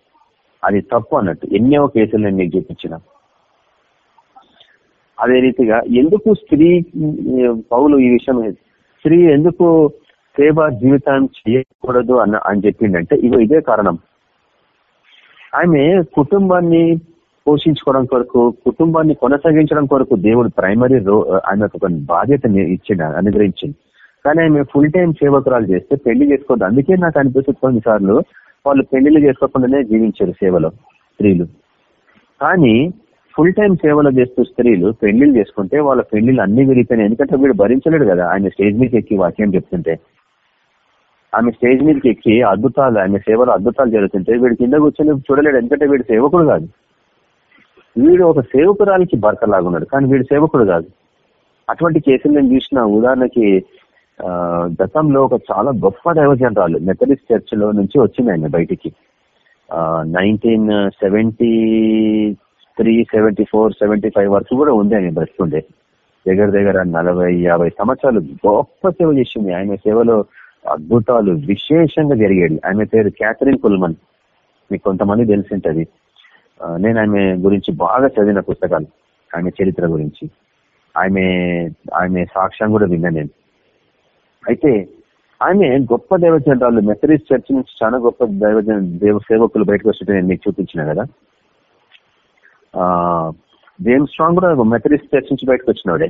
అది తప్పు అన్నట్టు. ఎన్నో కేసులు నేను మీకు చూపించిన. అదే రీతిగా ఎందుకు స్త్రీ పౌలు ఈ విషయం స్త్రీ ఎందుకు సేవా జీవితం చేయకూడదు అన్న అని చెప్పిండంటే ఇగో ఇదే కారణం. ఆమె కుటుంబాన్ని పోషించుకోవడం కొరకు కుటుంబాన్ని కొనసాగించడం కొరకు దేవుడు ప్రైమరీ రో ఆమె ఒక బాధ్యతని ఇచ్చిండు అనుగ్రహించింది కానీ ఆమె ఫుల్ టైం సేవకురాలు చేస్తే పెళ్ళి చేసుకోవద్దు. అందుకే నాకు అనిపిస్తుంది కొన్నిసార్లు వాళ్ళు పెళ్ళిళ్ళు చేసుకోకుండానే జీవించారు సేవలో స్త్రీలు. కానీ ఫుల్ టైం సేవలు చేస్తూ స్త్రీలు పెళ్ళిళ్ళు చేసుకుంటే వాళ్ళ పెళ్ళిళ్ళు అన్ని విరిగిపోయినాయి. ఎందుకంటే వీడు భరించలేడు కదా. ఆయన స్టేజ్ మీద ఎక్కి వాక్యం చెప్తుంటే. ఆమె స్టేజ్ మీదకి ఎక్కి అద్భుతాలు ఆమె సేవలో అద్భుతాలు జరుగుతుంటే వీడు కింద కూర్చొని చూడలేడు ఎందుకంటే వీడు సేవకుడు కాదు. వీడు ఒక సేవకురాలికి భర్త లాగున్నాడు కానీ వీడు సేవకుడు కాదు. అటువంటి కేసులు నేను చూసిన ఉదాహరణకి గతంలో ఒక చాలా గొప్ప దైవజనరాలు మెథడిస్ట్ చర్చ్లో నుంచి వచ్చింది ఆయన బయటికి. Nineteen seventy three seventy four seventy five వరకు కూడా ఉంది ఆయన బ్రతుండే దగ్గర దగ్గర నలభై యాభై సంవత్సరాలు గొప్ప సేవ చేసింది. ఆయన సేవలో అద్భుతాలు విశేషంగా జరిగేది ఆమె పేరు క్యాథరిన్ కుల్మన్ మీకు కొంతమంది తెలిసింటది. నేను ఆమె గురించి బాగా చదివిన పుస్తకాలు ఆమె చరిత్ర గురించి. ఆమె ఆమె సాక్ష్యం కూడా విన్నా నేను. అయితే ఆమె గొప్ప దైవజనరాలు. మెథరిస్ట్ చర్చ్ నుంచి చాలా గొప్ప దైవజన దేవ సేవకులు బయటకు వస్తుంటే నేను మీకు చూపించిన కదా. జేమ్స్ స్ట్రాంగ్ కూడా మెథరిస్ట్ చర్చ్ నుంచి బయటకు వచ్చినవాడే.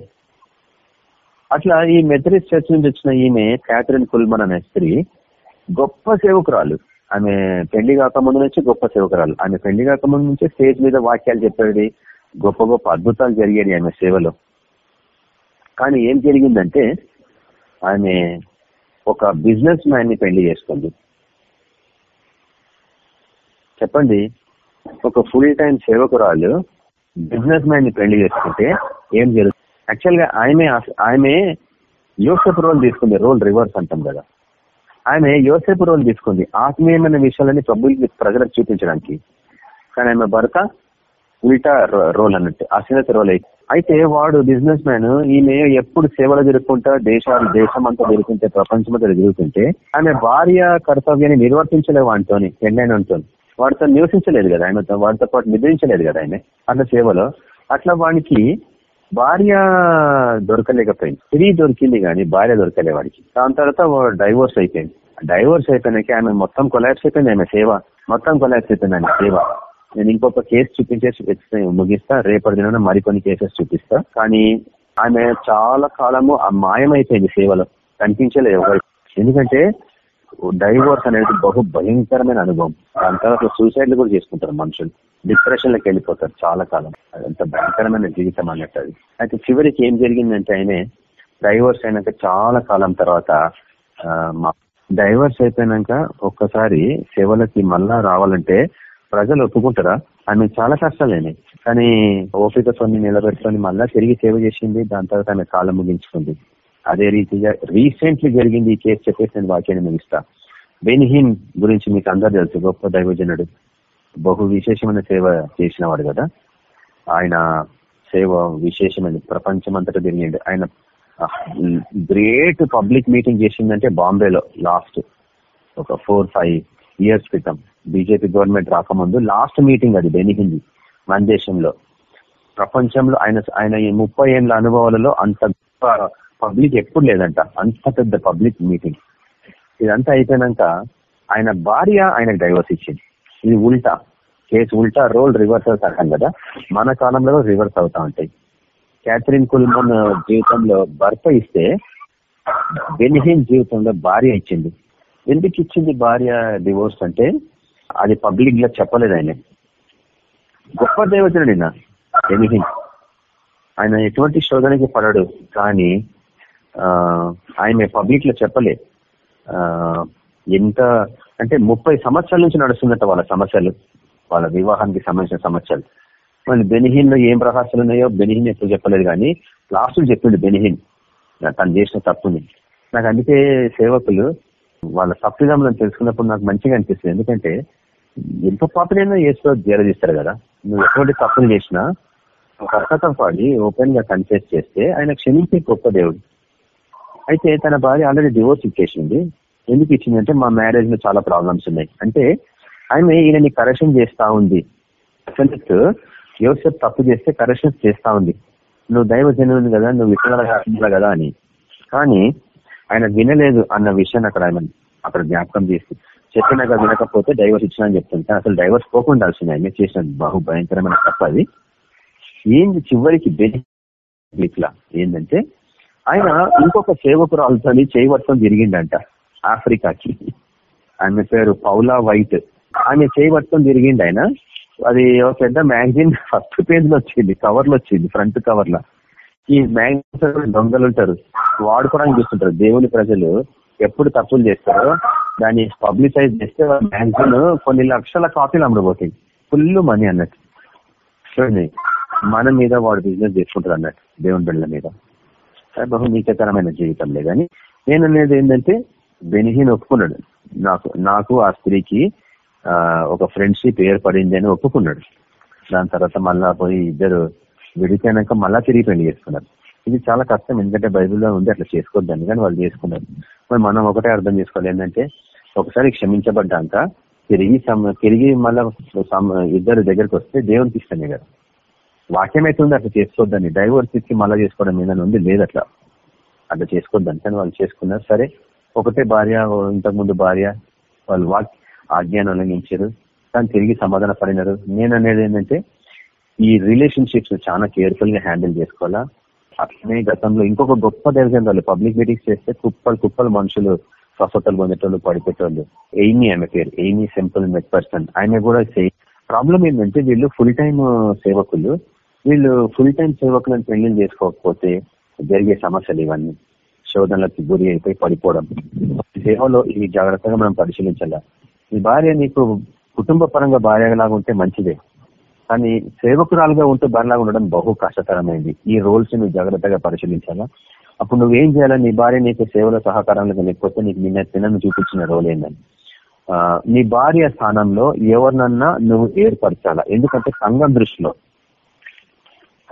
అట్లా ఈ మెథడిస్ట్ చర్చ్ నుంచి వచ్చిన ఈమె క్యాథరిన్ కుల్మన్ అనే స్త్రీ గొప్ప సేవకురాలు. ఆమె పెళ్ళి కాకముందు నుంచి గొప్ప సేవకురాలు. ఆమె పెళ్ళి కాకముందు నుంచే స్టేజ్ మీద వాక్యాలు చెప్పేది గొప్ప గొప్ప అద్భుతాలు జరిగేది ఆమె సేవలో. కానీ ఏం జరిగిందంటే ఆమె ఒక బిజినెస్ మ్యాన్ని పెళ్ళి చేసుకుంది. చెప్పండి ఒక ఫుల్ టైం సేవకురాలు బిజినెస్ మ్యాన్ని పెళ్ళి చేసుకుంటే ఏం జరుగుతుంది? యాక్చువల్గా ఆమె ఆమె యోసెఫ్ రోల్ తీసుకుంది రోల్ రివర్స్ అంటాం కదా. ఆమె యోసెఫ్ రోల్ తీసుకుంది. ఆత్మీయమైన విషయాలని ప్రభుత్వ ప్రజలకు చూపించడానికి. కానీ ఆమె భర్త ఉల్టా రోల్ అన్నట్టు అశ్లీలత రోల్ అయితే అయితే వాడు బిజినెస్ మ్యాన్ ఈమె ఎప్పుడు సేవలు జరుపుకుంటా దేశాలు దేశం అంతా జరుగుతుంటే ప్రపంచం అంతా జరుగుతుంటే ఆమె భార్య కర్తవ్యాన్ని నిర్వర్తించలేవు అంటోని పెళ్ళైన అంటోని. వాడితో నివసించలేదు కదా ఆయన వాడితో పాటు నిద్రించలేదు కదా ఆయన అన్న సేవలో. అట్లా వానికి భార్య దొరకలేకపోయింది. స్త్రీ దొరికింది కానీ భార్య దొరకలే వాడికి. దాని తర్వాత డైవోర్స్ అయిపోయింది. డైవోర్స్ అయిపోయినాక ఆమె మొత్తం కొలాబ్స్ అయిపోయింది ఆమె సేవ. మొత్తం కొలాబ్స్ అయిపోయింది ఆమె సేవ. నేను ఇంకొక కేసు చూపించేసి ముగిస్తా. రేపటి దిన మరికొన్ని కేసెస్ చూపిస్తా. కానీ ఆమె చాలా కాలము ఆ మాయమైపోయింది సేవలో. కనిపించలేదు ఎవరు ఎందుకంటే డైవోర్స్ అనేది బహు భయంకరమైన అనుభవం. దాని తర్వాత సూసైడ్లు కూడా చేసుకుంటారు మనుషులు. డిప్రెషన్లోకి వెళ్ళిపోతారు చాలా కాలం. అంత భయంకరమైన జీవితం అన్నట్టు అది. అయితే చివరికి ఏం జరిగిందంటే ఆయనే డైవోర్స్ అయినాక చాలా కాలం తర్వాత డైవర్స్ అయిపోయినాక ఒక్కసారి సేవలకి మళ్ళా రావాలంటే ప్రజలు ఒప్పుకుంటారా? ఆమె చాలా కష్టాలేని కానీ ఓపికతో నిలబెట్టుకొని మళ్ళా తిరిగి సేవ చేసింది. దాని తర్వాత ఆమె కాలం ముగించుకుంది. అదే రీతిగా రీసెంట్లీ జరిగింది ఈ కేసు చెప్పేసి నేను వాక్యాన్ని ముగిస్తా బెనిహిన్ గురించి మీకు అందరు తెలుసు గొప్ప దైవజనుడు బహు విశేషమైన సేవ చేసిన వాడు కదా. ఆయన సేవ విశేషమైన ప్రపంచం అంతటా తిరిగిండు. ఆయన గ్రేట్ పబ్లిక్ మీటింగ్ చేసిందంటే బాంబేలో లాస్ట్ ఒక ఫోర్ ఫైవ్ ఇయర్స్ క్రితం. బీజేపీ గవర్నమెంట్ రాకముందు లాస్ట్ మీటింగ్ అది బెనిహింది మన దేశంలో. ప్రపంచంలో ఆయన ఆయన ఈ ముప్పై ఏళ్ళ అనుభవాలలో అంత పబ్లిక్ ఎప్పుడు లేదంట. అంత పెద్ద పబ్లిక్ మీటింగ్. ఇదంతా అయిపోయినాక ఆయన భార్య ఆయనకు డైవర్స్ ఇచ్చింది. ఇది ఉల్టా కేసు ఉల్టా రోల్ రివర్స్ అవుతాం కదా. మన కాలంలో రివర్స్ అవుతా ఉంటాయి. క్యాథరిన్ కుల్మన్ జీవితంలో భర్త ఇస్తే బెనిహీన్ జీవితంలో భార్య ఇచ్చింది. ఎందుకు ఇచ్చింది భార్య డివోర్స్ అంటే అది పబ్లిక్గా చెప్పలేదు ఆయన. గొప్ప దేవతనుడు నిన్న బెనిహిన్. ఆయన ఎటువంటి శోధనకి పడడు. కానీ ఆ, ఆయన పబ్లిక్లో చెప్పలే. ఆ, ఎంత అంటే ముప్పై సంవత్సరాల నుంచి నడుస్తుందట వాళ్ళ సమస్యలు. వాళ్ళ వివాహానికి సంబంధించిన సమస్యలు. మళ్ళీ బెనిహిన్లో ఏం రహస్యాలు ఉన్నాయో బెనిహిన్ ఎప్పుడు చెప్పలేదు కానీ లాస్ట్ చెప్పిండు బెనిహిన్. తను చేసిన తప్పుని. నాకు అందుకే సేవకులు వాళ్ళ తప్పిదములను తెలుసుకున్నప్పుడు నాకు మంచిగా అనిపిస్తుంది. ఎందుకంటే ఎంత పాపనైనా ఏసులో చేరదీస్తారు కదా. నువ్వు ఎటువంటి తప్పులు చేసినా కర్కటపాడి ఓపెన్గా కన్ఫెస్ చేస్తే ఆయన క్షమించే గొప్ప దేవుడు. అయితే తన భార్య ఆల్రెడీ డివోర్స్ ఇచ్చేసింది. ఎందుకు ఇచ్చిందంటే మా మ్యారేజ్లో చాలా ప్రాబ్లమ్స్ ఉన్నాయి. అంటే ఆమె ఈయనని కరెక్షన్ చేస్తా ఉంది. అసలు యోసెఫ్ తప్పు చేస్తే కరెక్షన్స్ చేస్తా ఉంది. నువ్వు దైవ జనుడు కదా నువ్వు విత్తనాల కదా అని. కానీ ఆయన వినలేదు అన్న విషయాన్ని అక్కడ ఆయన అక్కడ జ్ఞాపకం చేసి చెప్పినాక వినకపోతే డైవర్స్ ఇచ్చిన అని చెప్తుంటే అసలు డైవర్స్ పోకుండా ఆయన చేసిన బహు భయంకరమైన తప్ప అది. ఏంది చివరికి ఇట్లా ఏంటంటే ఆయన ఇంకొక సేవకురాలతో చేయవత్వం తిరిగిండంట ఆఫ్రికాకి. ఆమె పేరు పౌలా వైట్. ఆమె చేయవత్వం తిరిగిండు ఆయన. అది ఒక పెద్ద మ్యాగజైన్ ఫస్ట్ పేజ్లో వచ్చింది కవర్లో వచ్చింది ఫ్రంట్ కవర్లో ఈ మ్యాగజైన్ దొంగలు ఉంటారు వాడుకోవడానికి చూస్తుంటారు. దేవుని ప్రజలు ఎప్పుడు తప్పులు చేస్తారో దాన్ని పబ్లిసైజ్ చేస్తే మ్యాగజైన్ కొన్ని లక్షల కాపీలు అమ్ముడుపోతాయి. ఫుల్ మనీ అన్నట్టు. చూడండి మన మీద వాడు బిజినెస్ చేసుకుంటారు అన్నట్టు దేవుని బిళ్ళ మీద. బహు జీవితంలే కానీ నేను అనేది ఏంటంటే బెనిహీన్ ఒప్పుకున్నాడు. నాకు నాకు ఆ స్త్రీకి ఒక ఫ్రెండ్షిప్ ఏర్పడింది అని ఒప్పుకున్నాడు. దాని తర్వాత మళ్ళా పోయి ఇద్దరు విడిపోయినాక మళ్ళా తిరిగి పెళ్ళి చేసుకున్నారు. ఇది చాలా కష్టం ఎందుకంటే బైబిల్లో ఉంది అట్లా చేసుకోవద్దని కానీ వాళ్ళు చేసుకున్నారు. మరి మనం ఒకటే అర్థం చేసుకోవాలి ఏంటంటే ఒకసారి క్షమించబడ్డాక తిరిగి తిరిగి మళ్ళా ఇద్దరు దగ్గరకు వస్తే దేవునికి ఇష్టమే కదా. వాక్యం అయితే ఉంది అట్లా చేసుకోవద్దని డైవర్స్ ఇచ్చి మళ్ళా చేసుకోవడం మీద ఉంది లేదు అట్లా. అట్లా చేసుకోవద్దని కానీ వాళ్ళు చేసుకున్నారు. సరే ఒకటే భార్య ఇంతకుముందు భార్య వాళ్ళు వాక్ ఆజ్ఞానం ఉల్లంఘించారు. కానీ తిరిగి సమాధాన పడినారు. నేను అనేది ఏంటంటే ఈ రిలేషన్షిప్స్ చాలా కేర్ఫుల్గా హ్యాండిల్ చేసుకోవాలా? అట్లనే గతంలో ఇంకొక గొప్ప వాళ్ళు పబ్లిక్ మీటింగ్స్ చేస్తే కుప్పలు కుప్పలు మనుషులు స్వస్థతలు పొందేటోళ్ళు పడిపోయేటోళ్ళు. ఎయిమీ ఆమె పేరు ఎయిమీ సింపుల్ మెట్ పర్సన్. ఆయన కూడా ప్రాబ్లం ఏంటంటే వీళ్ళు ఫుల్ టైం సేవకులు. వీళ్ళు ఫుల్ టైం సేవకులను పెళ్ళి చేసుకోకపోతే జరిగే సమస్యలు ఇవన్నీ శోధనలకు గురి అయిపోయి పడిపోవడం. సేవలో ఇవి జాగ్రత్తగా మనం పరిశీలించాల. ఈ భార్య నీకు కుటుంబ పరంగా భార్యలాగా ఉంటే మంచిదే. కానీ సేవకురాలుగా ఉంటే భార్యలాగా ఉండడం బహు కష్టతరమైంది. ఈ రోల్స్ నువ్వు జాగ్రత్తగా పరిశీలించాలా. అప్పుడు నువ్వేం చేయాలా? నీ భార్య నీకు సేవల సహకారంలో లేకపోతే నీకు నిన్న తినను చూపించిన రోల్ ఏందని. నీ భార్య స్థానంలో ఎవరినన్నా నువ్వు ఏర్పరచాలా? ఎందుకంటే సంఘం దృష్టిలో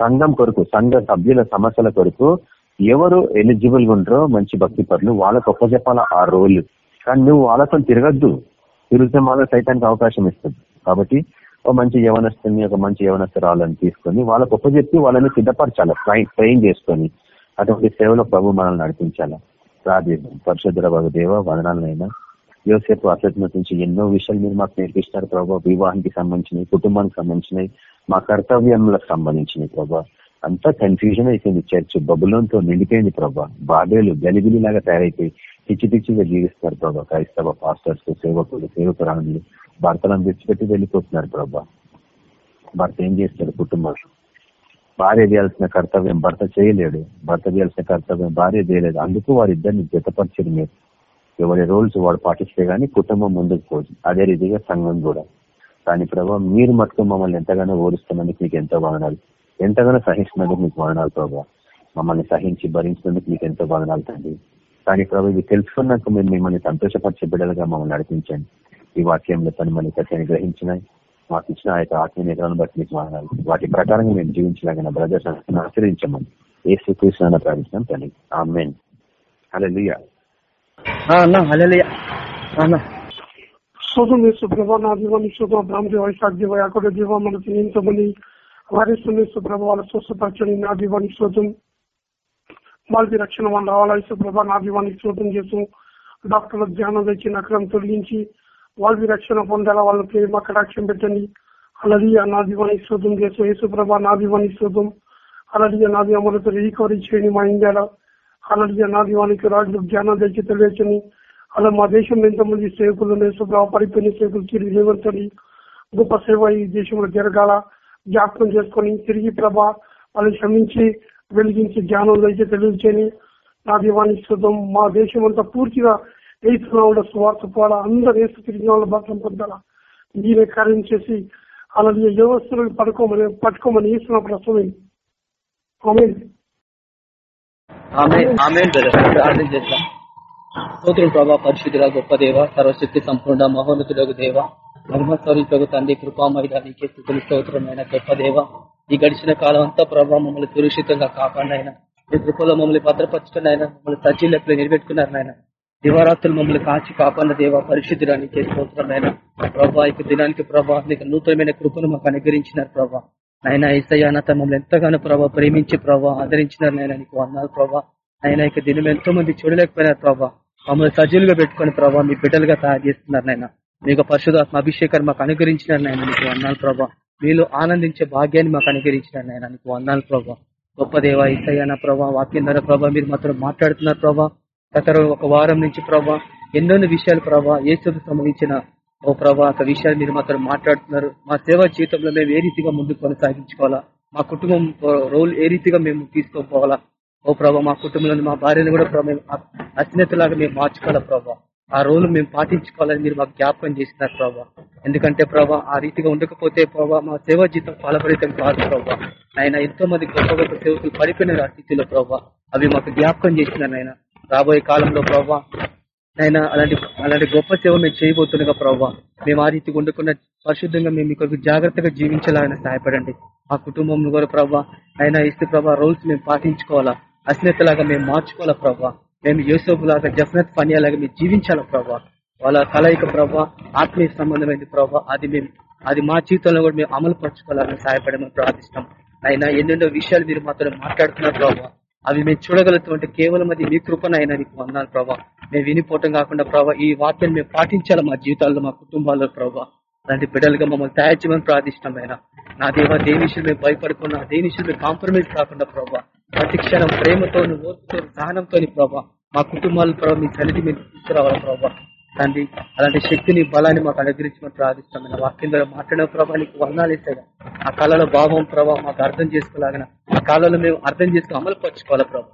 సంఘం కొరకు సంఘ సభ్యుల సమస్యల కొరకు ఎవరు ఎలిజిబుల్ ఉండరో మంచి భక్తి పరులు వాళ్ళకు చెప్పాలా ఆ రోల్ కానీ నువ్వు వాళ్ళతో తిరగద్దు. తిరిగితే మాత్రం సైతానికి అవకాశం ఇస్తుంది. కాబట్టి ఒక మంచి యవనస్తుని ఒక మంచి యవనస్తురాలని తీసుకొని వాళ్ళకు చెప్పి వాళ్ళని సిద్ధపరచాలి ట్రైన్ చేసుకొని. అటువంటి సేవలో ప్రభు మనల్ని నడిపించాలి. ప్రార్థిద్దాం. పరిశుద్ధ దేవ వదనాలనైనా యోసేపు అసెట్ నుంచి ఎన్నో విషయాలు మీరు మాకు నేర్పిస్తారు ప్రభావ వివాహానికి సంబంధించినవి కుటుంబానికి సంబంధించినవి. మా కర్తవ్యములకు సంబంధించింది ప్రభా. అంతా కన్ఫ్యూజన్ అయిపోయింది. చర్చ్ బబులంతో నిండిపోయింది ప్రభా. బాబేలు గలిబిలి లాగా తయారైపోయి పిచ్చి పిచ్చిగా జీవిస్తున్నారు ప్రభా. క్రైస్తవ పాస్టర్స్ సేవకులు సేవకురాణులు భర్తలను విడిచిపెట్టి వెళ్ళిపోతున్నారు ప్రభా. భర్త ఏం చేస్తాడు? కుటుంబం భార్య చేయాల్సిన కర్తవ్యం భర్త చేయలేడు. భర్త చేయాల్సిన కర్తవ్యం భార్య చేయలేదు. అందుకు వారిద్దరిని జతపరిచారు మీరు. ఎవరి రోల్స్ వాడు పాటిస్తే గానీ కుటుంబం ముందుకు పోదు. అదే రీతిగా సంఘం కూడా. కానీ ప్రభావ మీరు మటుకు మమ్మల్ని ఎంతగానో ఓడిస్తున్నందుకు మీకు ఎంతో వాదనాలు. ఎంతగానో సహించినందుకు మీకు వాదనాలు ప్రభావ మమ్మల్ని సహించి భరించినందుకు మీకు ఎంతో వాదనాలు తండ్రి. కానీ ప్రభు ఇది తెలుసుకున్నాక మీరు మిమ్మల్ని సంతోషపరిచే బిడ్డలుగా మమ్మల్ని నడిపించండి. ఈ వాక్యంలో పని మన సత్యాన్ని గ్రహించినాయి. మాకు ఇచ్చిన ఆ యొక్క ఆత్మీయ నిధులను బట్టి మీకు వాదనాలు. వాటి ప్రకారంగా మేము జీవించలాగిన బ్రదర్స్ ఆశ్రయించమని ఏ శ్రీకృష్ణ ప్రార్థించాం తల్లి ఆమెన్. అన్న. శోధం వేసు ప్రభా నా దీవాన్ని శోధం బ్రాహ్మణ వైశాఖ దేవ అక్కడ దేవ మనకి ఎంతమంది వారిస్తున్న సుప్రభ వాళ్ళ స్వస్థపరచని నా దీవానికి శోధం వాళ్ళకి రక్షణ వాళ్ళు రావాలా సుప్రభ నా దీవానికి శోధం చేస్తూ డాక్టర్ల ధ్యానం తెచ్చి నకరం తొలగించి వాళ్ళకి రక్షణ పొందాలా వాళ్ళ ప్రేమ కటాక్షం పెట్టండి అలది నా దీవానికి శోధం చేస్తూ యేసుప్రభ నా దీవానికి శోధం అలది నా దీవములతో రికవరీ చేయండి మా ఇండియాలో అలది నా దీవానికి రాజులకు ధ్యానం తెచ్చి తెలియచని అలా మా దేశంలో ఎంతమంది సేవకులు యేసుప్రభ పరిపోయిన సేవకులు తిరిగి లేవంతని గొప్ప సేవ ఈ దేశంలో జరగాల. జ్ఞాపకం చేసుకొని తిరిగి ప్రభా వాళ్ళు క్షమించి వెలిగించి జ్ఞానంలో అయితే తెలియచేని నా దీవానికి శుద్ధం మా దేశం అంతా పూర్తిగా ఏసులో ఉన్న స్వార్థ పోవాలా? అందరు వేస్తూ తిరిగి వాళ్ళ భర్తం పొందాలా? మీరే కార్యం చేసి అలా వ్యవస్థలను పడుకోమని పట్టుకోమని ఈస్తున్న ప్రస్తుతం స్తోత్రం ప్రభా పరిశుద్ధుల గొప్ప దేవ సర్వశక్తి సంపూర్ణ మహోన్నతులకు దేవ మహిమ తండ్రి కృపామైదానికి స్థితులు స్తోత్రమైన గొప్ప దేవ. ఈ గడిచిన కాలం అంతా ప్రభావ మమ్మల్ని సురక్షితంగా కాపాడిన ఆయన. మీ కృపలో మమ్మల్ని భద్రపరచుకున్న ఆయన మమ్మల్ని సజ్జీలెక్కలు నిలబెట్టుకున్నారు నాయన దివారాత్రులు మమ్మల్ని కాచి కాపాడిన దేవ పరిశుద్ధిరాన్ని స్తోత్రమైన ప్రభా ఇక దినానికి ప్రభా నీకు నూతనమైన కృపను మాకు అనుగ్రహించినారు ప్రభా. ఆయన ఈసయ్యానత మమ్మల్ని ఎంతగానో ప్రభావ ప్రేమించి ప్రభావ ఆదరించినారు నాయన నీకు అన్నారు ప్రభా. ఆయన ఇక దినం ఎంతో మంది చూడలేకపోయినారు ప్రభా. మమ్మల్ని సజీవులుగా పెట్టుకుని ప్రభావ మీ బిడ్డలుగా తయారు చేస్తున్నారు నాయన. మీకు పరిశుధాత్మ అభిషేకాన్ని మాకు అనుగ్రహించినారు నాయన మీకు వందాలు ప్రభా. మీలో ఆనందించే భాగ్యాన్ని మాకు అనుగ్రహించినారు నాయన మీకు వందాలు ప్రభా. గొప్ప దేవ ఈసయ్యాన ప్రభా వాక్యం ద్వారా ప్రభా మీరు మాత్రం మాట్లాడుతున్నారు ప్రభా. గత ఒక వారం నుంచి ప్రభా ఎన్నోన్ని విషయాలు ప్రభా ఏసుకు సంబంధించిన ఓ ప్రభా ఒక విషయాలు మీరు మాత్రం మాట్లాడుతున్నారు. మా సేవా జీవితంలో మేము ఏ రీతిగా ముందుకు కొనసాగించుకోవాలా? మా కుటుంబం రోల్ ఏ రీతిగా మేము తీసుకోపోవాలా? ఓ ప్రభా మా కుటుంబంలో మా భార్యను కూడా అత్యున్నతలాగా మేము మార్చుకోవాలి ప్రభావ ఆ రోజు మేము పాటించుకోవాలని మీరు మాకు జ్ఞాపకం చేసినారు ప్రభా. ఎందుకంటే ప్రభా ఆ రీతిగా ఉండకపోతే ప్రభా మా సేవా జీతం ఫలపరితం కాదు ప్రభా. ఆయన ఎంతో మంది గొప్ప గొప్ప సేవకులు పడిపోయినారు ఆ స్థితిలో ప్రభా. అవి మాకు జ్ఞాపకం చేసినారు ఆయన రాబోయే కాలంలో ప్రభా ఆయన అలాంటి అలాంటి గొప్ప సేవ మేము చేయబోతుండగా ప్రభావ మేము ఆ రీతిగా ఉండకుండా పరిశుద్ధంగా మేము మీకు జాగ్రత్తగా జీవించాలని సహాయపడండి. మా కుటుంబం కూడా ప్రభావ ఆయన ఇస్తే ప్రభా రూల్స్ మేము పాటించుకోవాలా. అశ్నేతలాగా మేము మార్చుకోవాలా ప్రభా మేము యోసోపులాగా లాగా పనియాలాగా మేము జీవించాలా ప్రభా వాళ్ళ కలయిక ప్రభా ఆత్మీయ సంబంధమైంది ప్రభా అది మేము అది మా జీవితంలో కూడా మేము అమలు పరచుకోవాలని సహాయపడమని ప్రార్థిస్తాం. అయినా ఎన్నెన్నో విషయాలు మీరు మాత్రం మాట్లాడుతున్నారు ప్రభావ అవి మేము చూడగలుగుతామంటే కేవలం అది మీ కృపనైనా నీకు వందాలి ప్రభా మేము వినిపోవటం కాకుండా ప్రభావ ఈ వాక్యాన్ని మేము పాటించాలి మా జీవితాల్లో మా కుటుంబాల్లో ప్రభావ అలాంటి బిడ్డలుగా మమ్మల్ని తయారు చేయమని ప్రార్థిష్టమైన నా దేవ దేని విషయం మేము భయపడకుండా దేని విషయం మేము కాంప్రమైజ్ కాకుండా ప్రభావ ప్రతి క్షణం ప్రేమతో ఓర్పుతో సహనంతో ప్రభావ మా కుటుంబాల ప్రభావ మీ సన్నిధి మేము తీసుకురావాలి ప్రభావ తండ్రి అలాంటి శక్తిని బలాన్ని మాకు అనుగ్రహించమని ప్రార్థిస్తామని వాక్యం ద్వారా మాట్లాడిన ప్రభావానికి వర్ణాలు ఇస్తాయి ఆ కళల భావం ప్రభావ మాకు అర్థం చేసుకోలాగిన ఆ కాలంలో మేము అర్థం చేసుకుని అమలు పరచుకోవాలి ప్రభావ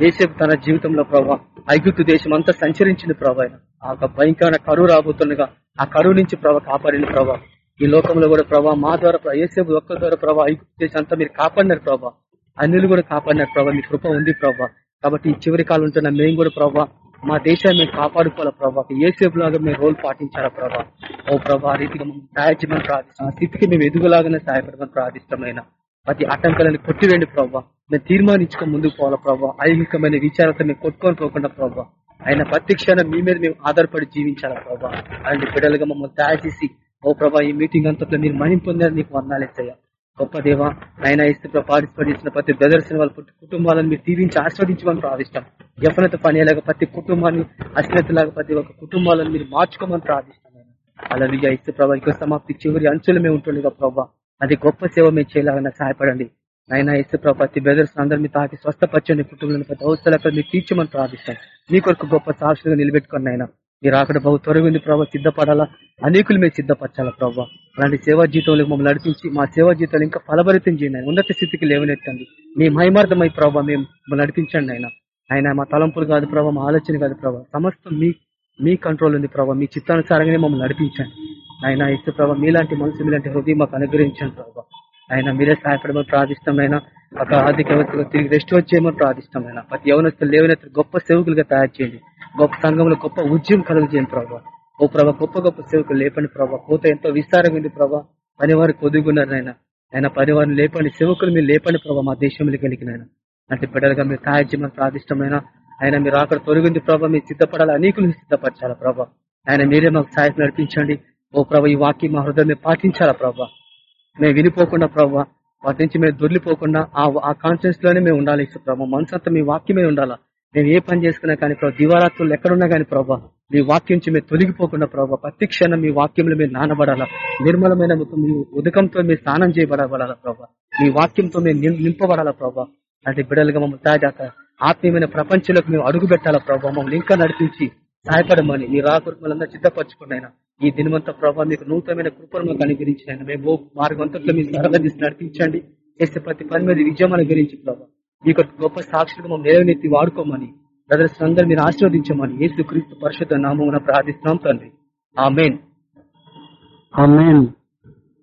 ఏసేపు తన జీవితంలో ప్రభావ ఐగుప్తు దేశం అంతా సంచరించింది ప్రభావ ఆ భయంకరమైన కరువు రాబోతుండగా ఆ కరువు నుంచి ప్రభావ కాపాడిన ప్రభావ ఈ లోకంలో కూడా ప్రభావ మా ద్వారా ఏసేపు ఒక్క ద్వారా ప్రభావ ఐగుప్తు దేశం అంతా మీరు కాపాడినారు ప్రభావ అన్నిలు కూడా కాపాడినారు ప్రభావ మీ కృప ఉంది ప్రభావ కాబట్టి ఈ చివరి కాలం ఉంటున్న మేము కూడా ప్రభావ మా దేశాన్ని మేము కాపాడుకోవాలా ప్రభావ ఏసేపు లాగా మేము రోల్ పాటించాలా ప్రభావ ఓ ప్రభా రీతిగా తయారు చేయమని ప్రార్థిస్తాం ఆ స్థితికి మేము ఎదుగులాగానే సహాయపడమని ప్రార్థిష్టమైన ప్రతి ఆటంకాలను కొట్టివేండి ప్రభావ మేము తీర్మానించుకో ముందుకు పోవాలా ప్రభావ ఐహికమైన విచారాలతో మేము కొట్టుకొని పోకుండా ప్రభావ ఆయన ప్రతి క్షణం మీ మీద మేము ఆధారపడి జీవించాలా ప్రభావ అలాంటి బిడ్డలుగా మమ్మల్ని తయారు చేసి ఓ ప్రభా ఈ మీటింగ్ అంతట్లో మీరు మనీ పొందారు నీకు వందాలేసయ్యా గొప్ప దేవ ఆయన ఇస్తే పార్టిసిపేట్ చేసిన ప్రతి బ్రదర్స్ వాళ్ళ కుటుంబాలను మీరు దీవించి ఆస్వాదించమని ప్రార్థిస్తాం. యఫనత పనిలాగా ప్రతి కుటుంబాన్ని అశ్నతలాగా ప్రతి ఒక్క కుటుంబాలను మీరు మార్చుకోమని ప్రార్థిస్తాం అలా ఇస్తే ప్రభా ఇక సమాప్తి చివరి అంచులు మేము ఉంటుండగా ప్రభావ అది గొప్ప సేవ మేము చేయాలని సహాయపడండి. ఆయన ఇస్తే ప్రభా ప్రతి బ్రదర్స్ అందరు మీ తాకి స్వస్థపరచండి కుటుంబంలో ప్రతి అవసరాలు మీరు తీర్చమని ప్రార్థిస్తాం. మీ కొరకు గొప్ప సాక్షులుగా నిలబెట్టుకోండి ఆయన మీరు అక్కడ బహు త్వరగా ప్రభావ సిద్ధపడాలా? అనేకులు మేము సిద్ధపరచాలా ప్రభావ అలాంటి సేవా జీవితంలో మమ్మల్ని నడిపించి మా సేవా జీవితాలు ఇంకా ఫలభరితం చేయండి ఉన్నత స్థితికి లేవనెత్తండి. మీ మహిమార్థమై ప్రభావ మేము నడిపించండి ఆయన. ఆయన మా తలంపులు కాదు ప్రభావ మా ఆలోచన కాదు ప్రభావ సమస్తం మీ మీ కంట్రోల్ ఉంది ప్రభావ మీ చిత్తానుసారంగానే మమ్మల్ని నడిపించండి. ఆయన ఇస్తే ప్రభావ మీలాంటి మనసు మీలాంటి హృదయం మాకు అనుగ్రహించండి ప్రభావ ఆయన మీరే సహాయపడమని ప్రార్థిష్టమైన ఒక ఆర్థిక వ్యవస్థలో తిరిగి రెస్ట్ వచ్చేయమని ప్రార్థిష్టమైన ప్రతి యవనస్తులు లేవనెత్తులు గొప్ప సేవకులుగా తయారు చేయండి. గొప్ప సంఘంలో గొప్ప ఉద్యమం కలుగజేయండి ప్రభావ ఓ ప్రభా గొప్ప గొప్ప సేవకులు లేపండి ప్రభావ కోత ఎంతో విస్తారమైంది ప్రభా. ప్రభావ పనివారు కొద్దిగున్నారు ఆయన ఆయన పనివారిని లేపండి సేవకులు మీరు లేపండి ప్రభావ మా దేశంలో వెళ్ళిన ఆయన అంటే బిడ్డలుగా మీరు సాహిత్యం ప్రాదిష్టమైన ఆయన మీరు అక్కడ తొలగింది ప్రభావ మీరు సిద్ధపడాలి అనేకులు సిద్ధపరచాలా ప్రభావ ఆయన మీరే మాకు సహాయం నడిపించండి. ఓ ప్రభా ఈ వాక్యం మా హృదయం పాటించాలా ప్రభా? మేము వినిపోకుండా ప్రభావ వాటి నుంచి మేము దొరికిపోకుండా ఆ కాన్ఫిడెన్స్లోనే మేము ఉండాలి ప్రభావ మనసంతా మీ వాక్యమే ఉండాలా? నేను ఏ పని చేసుకున్నా కానీ ప్రభావ దివారాత్రులు ఎక్కడున్నా కానీ ప్రభావ మీ వాక్యం నుంచి మేము తొలగిపోకుండా ప్రభావ ప్రతి క్షణం మీ వాక్యంలో మీరు నానబడాలా? నిర్మలమైన మీ ఉదకంతో మీరు స్నానం చేయబడబడాలా ప్రభావ మీ వాక్యంతో మేము నింపబడాలా ప్రభావ అంటే బిడలుగా మమ్మల్ని తాజాక ఆత్మీయమైన ప్రపంచంలోకి మేము అడుగు పెట్టాలా ప్రభావ మమ్మల్ని ఇంకా నడిపించి సహాయపడమని మీ రాకుర్మలందరూ సిద్ధపరచుకున్నాయినా ఈ దినవంత ప్రభావ మీకు నూతనమైన కృపను మాకు అనుగ్రహించిన మేము మార్గంతో మీరు సరళ నడిపించండి. చేసే ప్రతి పని మీద విజయం అనుగ్రహించి ప్రభావ మీకు గొప్ప సాక్షులు మమ్మల్ని వాడుకోమని బ్రదర్స్ అందరూ మీరు ఆశీర్వదించమని ఏసు క్రీస్తు పరిషత్ నామం ప్రార్థిస్తున్నాం తండ్రి. ఆ మెయిన్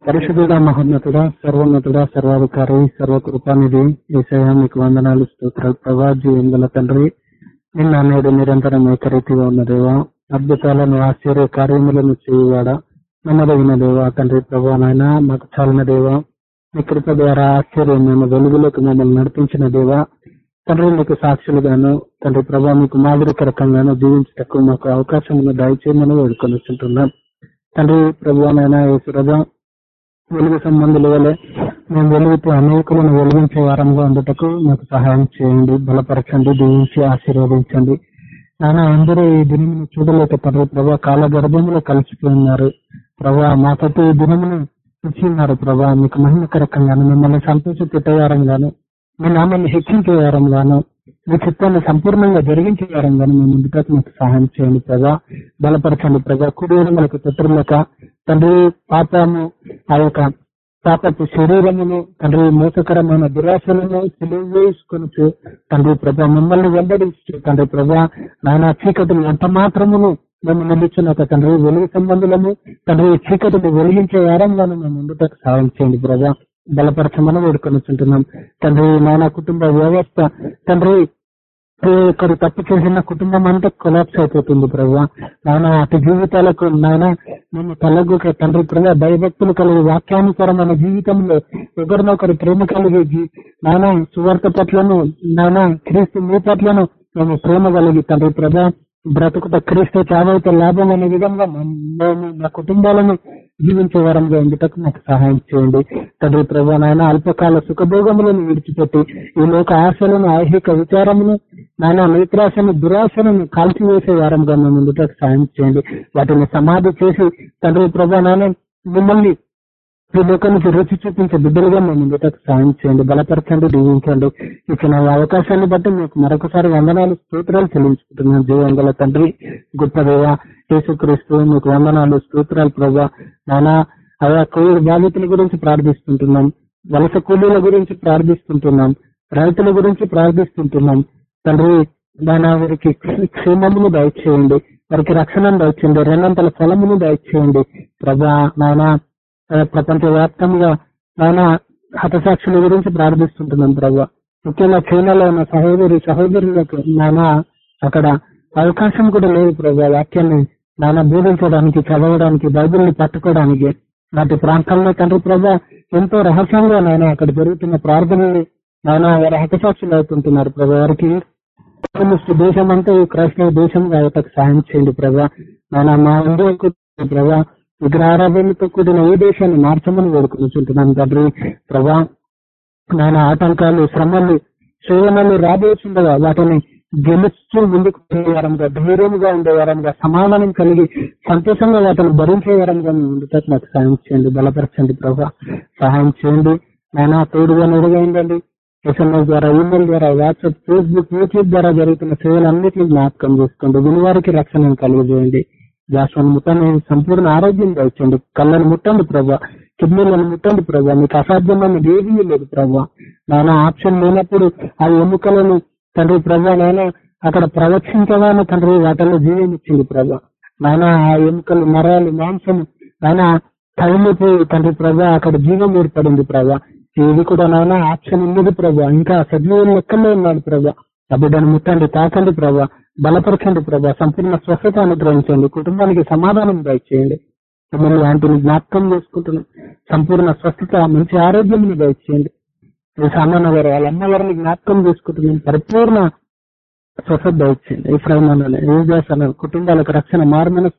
పరిశుద్ధుడ మహోన్నతుడ సర్వోన్నతుడ సర్వాధికారి సర్వకృపానిధి ఏసయ మీకు వందనాలు స్తోత్రాలు ప్రభా జీవంగల తండ్రి. నిన్న నేడు నిరంతరం ఏకరీతిగా ఉన్న దేవా అద్భుతాలను ఆశ్చర్య కార్యములను చేయవాడా నమ్మదగిన దేవా తండ్రి ప్రభా నాయన మాకు చాలిన దేవా కృప ద్వారా ఆశ్చర్యమైన వెలుగులోకి మమ్మల్ని నడిపించిన దేవా తండ్రి మీకు సాక్షులుగాను తండ్రి ప్రభా మీకు మాదిరికరకంగాను జీవించటకు మాకు అవకాశం దయచేయమని వేడుకొనిచుంటున్నాం. తండ్రి ప్రభావ యేసురథ వెలుగు సంబంధుల వలె మేము వెలుగుతూ అనేకులను వెలిగించే వారంగా ఉండటకు మాకు సహాయం చేయండి బలపరచండి దీవించి ఆశీర్వదించండి. నాన్న అందరూ ఈ దినమును చూడలేక తండ్రి ప్రభా కాల గర్భంలో కలిసిపోయినారు. ప్రభా మాతో ఈ దినమును ఇచ్చిన్నారు ప్రభా మీకు మహిమకరకంగాను మిమ్మల్ని సంతోష పెట్టేవారంగాను మీ నామాన్ని హెచ్చించే గాను మీ చిత్తాన్ని సంపూర్ణంగా జరిగించే వారంగాను మీ ముందుకు మీకు సహాయం చేయండి ప్రజా బలపరచండి ప్రజా కుడి మనకు తొట్టులక తండ్రి పాపము ఆ యొక్క పాపపు శరీరమును తండ్రి మోసకరమైన దురాశలను సిలువ తండ్రి ప్రభా మమ్మల్ని వెంబడించు తండ్రి ప్రభా నాయన చీకటిని ఎంత మాత్రమును మేము నిలిచిన ఒక తండ్రి వెలుగు సంబంధులము తండ్రి చీకటిని వెలిగించే వారంగాను మేము ముందుకు సాయం చేయండి ప్రజా బలపరచమని వేడుకొనిచుంటున్నాం. తండ్రి నానా కుటుంబ వ్యవస్థ తండ్రి ఒకరు తప్పు చేసిన కుటుంబం అంతా కొలాప్స్ అయిపోతుంది ప్రభా నాయన అటు జీవితాలకు నాయన మేము తలగుక తండ్రి ప్రభా భయభక్తులు కలిగి వాక్యానుకరమైన జీవితంలో ఒకరినొకరు ప్రేమ కలిగి జీ- నాయన సువార్త పట్లను నాయన క్రీస్తు మీ పట్లను మేము ప్రేమ కలిగి తండ్రి ప్రభా బ్రతుకుట క్రీస్తు చావైతే లాభం అనే విధంగా మేము మా కుటుంబాలను జీవించే వారంగా ఉండటకు నాకు సహాయం చేయండి. తండ్రి ప్రభా నాయన అల్పకాల సుఖభోగములను విడిచిపెట్టి ఈ లోక ఆశలను ఐహిక విచారమును నాయన నేత్రాశను దురాశలను కాల్చివేసే వారంగా మేము ఉండటకు సహాయం చేయండి. వాటిని సమాధి చేసి తండ్రి ప్రభా నాయన మిమ్మల్ని ఈ లోకానికి రుచి చూపించే బిడ్డలుగా మేము ముందుకు సాయం చేయండి బలపరచండి దీవించండి ఇచ్చిన అవకాశాన్ని బట్టి మీకు మరొకసారి వందనాలు స్తోత్రాలు చెల్లించుకుంటున్నాం జీవంగల తండ్రి గొప్పదేవ యేసుక్రీస్తు మీకు వందనాలు స్తోత్రాలు ప్రభా నానా ఆయా కోవిడ్ బాధితుల గురించి ప్రార్థిస్తుంటున్నాం వలస కూలీల గురించి ప్రార్థిస్తుంటున్నాం రైతుల గురించి ప్రార్థిస్తుంటున్నాం తండ్రి నానా వారికి క్షేమమును దయచేయండి వారికి రక్షణను దయచేయండి రెండంతల ఫలమును దయచేయండి ప్రభా నానా ప్రపంచ వ్యాప్తంగా హతసాక్షుల గురించి ప్రార్థిస్తుంటున్నాం ప్రభు. ముఖ్యంగా చైనాలో ఉన్న సహోదరి సహోదరులకు నానా అక్కడ అవకాశం కూడా లేదు ప్రభు. వాక్యాన్ని నానా బోధించడానికి చదవడానికి బైబిల్ని పట్టుకోవడానికి నాటి ప్రాంతాల్లో తండ్రి ప్రభా ఎంతో రహస్యంగా నాయన అక్కడ జరుగుతున్న ప్రార్థనలు నాయన వారి హతసాక్షులు అవుతుంటున్నారు ప్రభా. వారికి దేశం అంటే క్రైస్తవ దేశం కాబట్టి సాయం చేయండి ప్రభా. నాయన మా ఇండియాకు ప్రభా విగ్రహారాధనతో కూడిన ఏ దేశాన్ని మార్చమని వేడుకొనిచుంటున్నాను తండ్రి. ప్రభా నాయన ఆటంకాలు శ్రమలు శోధనలు రాబోచుండగా వాటిని గెలుస్తూ ముందుకు పోయేవారంగా ధైర్యంగా ఉండేవారంగా సమాధానం కలిగి సంతోషంగా వాటిని భరించేవారంగా ముందుకు నాకు సాయం చేయండి బలపరచండి ప్రభా. సహాయం చేయండి. నాయన తోడుగా నిడుగా ఉండండి ఎస్ఎంఎస్ ద్వారా ఈమెయిల్ ద్వారా వాట్సాప్ ఫేస్బుక్ యూట్యూబ్ ద్వారా జరుగుతున్న సేవలన్నింటినీ జ్ఞాపకం చేసుకోండి. వినివారికి రక్షణ కలుగజేయండి. జాస్వాన్ని ముట్టండి సంపూర్ణ ఆరోగ్యం కావచ్చండి. కళ్ళను ముట్టండి ప్రభా కిడ్నీలను ముట్టండి ప్రభా మీకు అసాధ్యమైన ఏది లేదు ప్రభా నాన్న ఆప్షన్ లేనప్పుడు ఆ ఎముకలను తండ్రి ప్రభా నాయన అక్కడ ప్రవచించగానే తండ్రి వాటిలో జీవం ఇచ్చింది ప్రభా నాయన ఆ ఎముకలు నరాలు మాంసం నాయన తగిలిపోయి తండ్రి ప్రభా అక్కడ జీవం ఏర్పడింది ప్రభా ఇది కూడా నాయన ఆప్షన్ ఉన్నది ప్రభా ఇంకా సజీవం లెక్కల్లో ఉన్నాడు ప్రభా ఆ బిడ్డను ముట్టండి తాకండి ప్రభా బలపరచండి ప్రభా. సంపూర్ణ స్వస్థత అనుగ్రహించండి. కుటుంబానికి సమాధానం దయచేయండి. మిమ్మల్ని లాంటిని జ్ఞాపకం చేసుకుంటున్నాం. సంపూర్ణ స్వస్థత మంచి ఆరోగ్యం దయచేయండి. ఈ సామాన్య గారు వాళ్ళ అమ్మగారిని జ్ఞాపకం చేసుకుంటున్నాం. పరిపూర్ణ స్వస్థత దయచేయండి. ఈ ప్రయాణాలు కుటుంబాలకు రక్షణ మారమని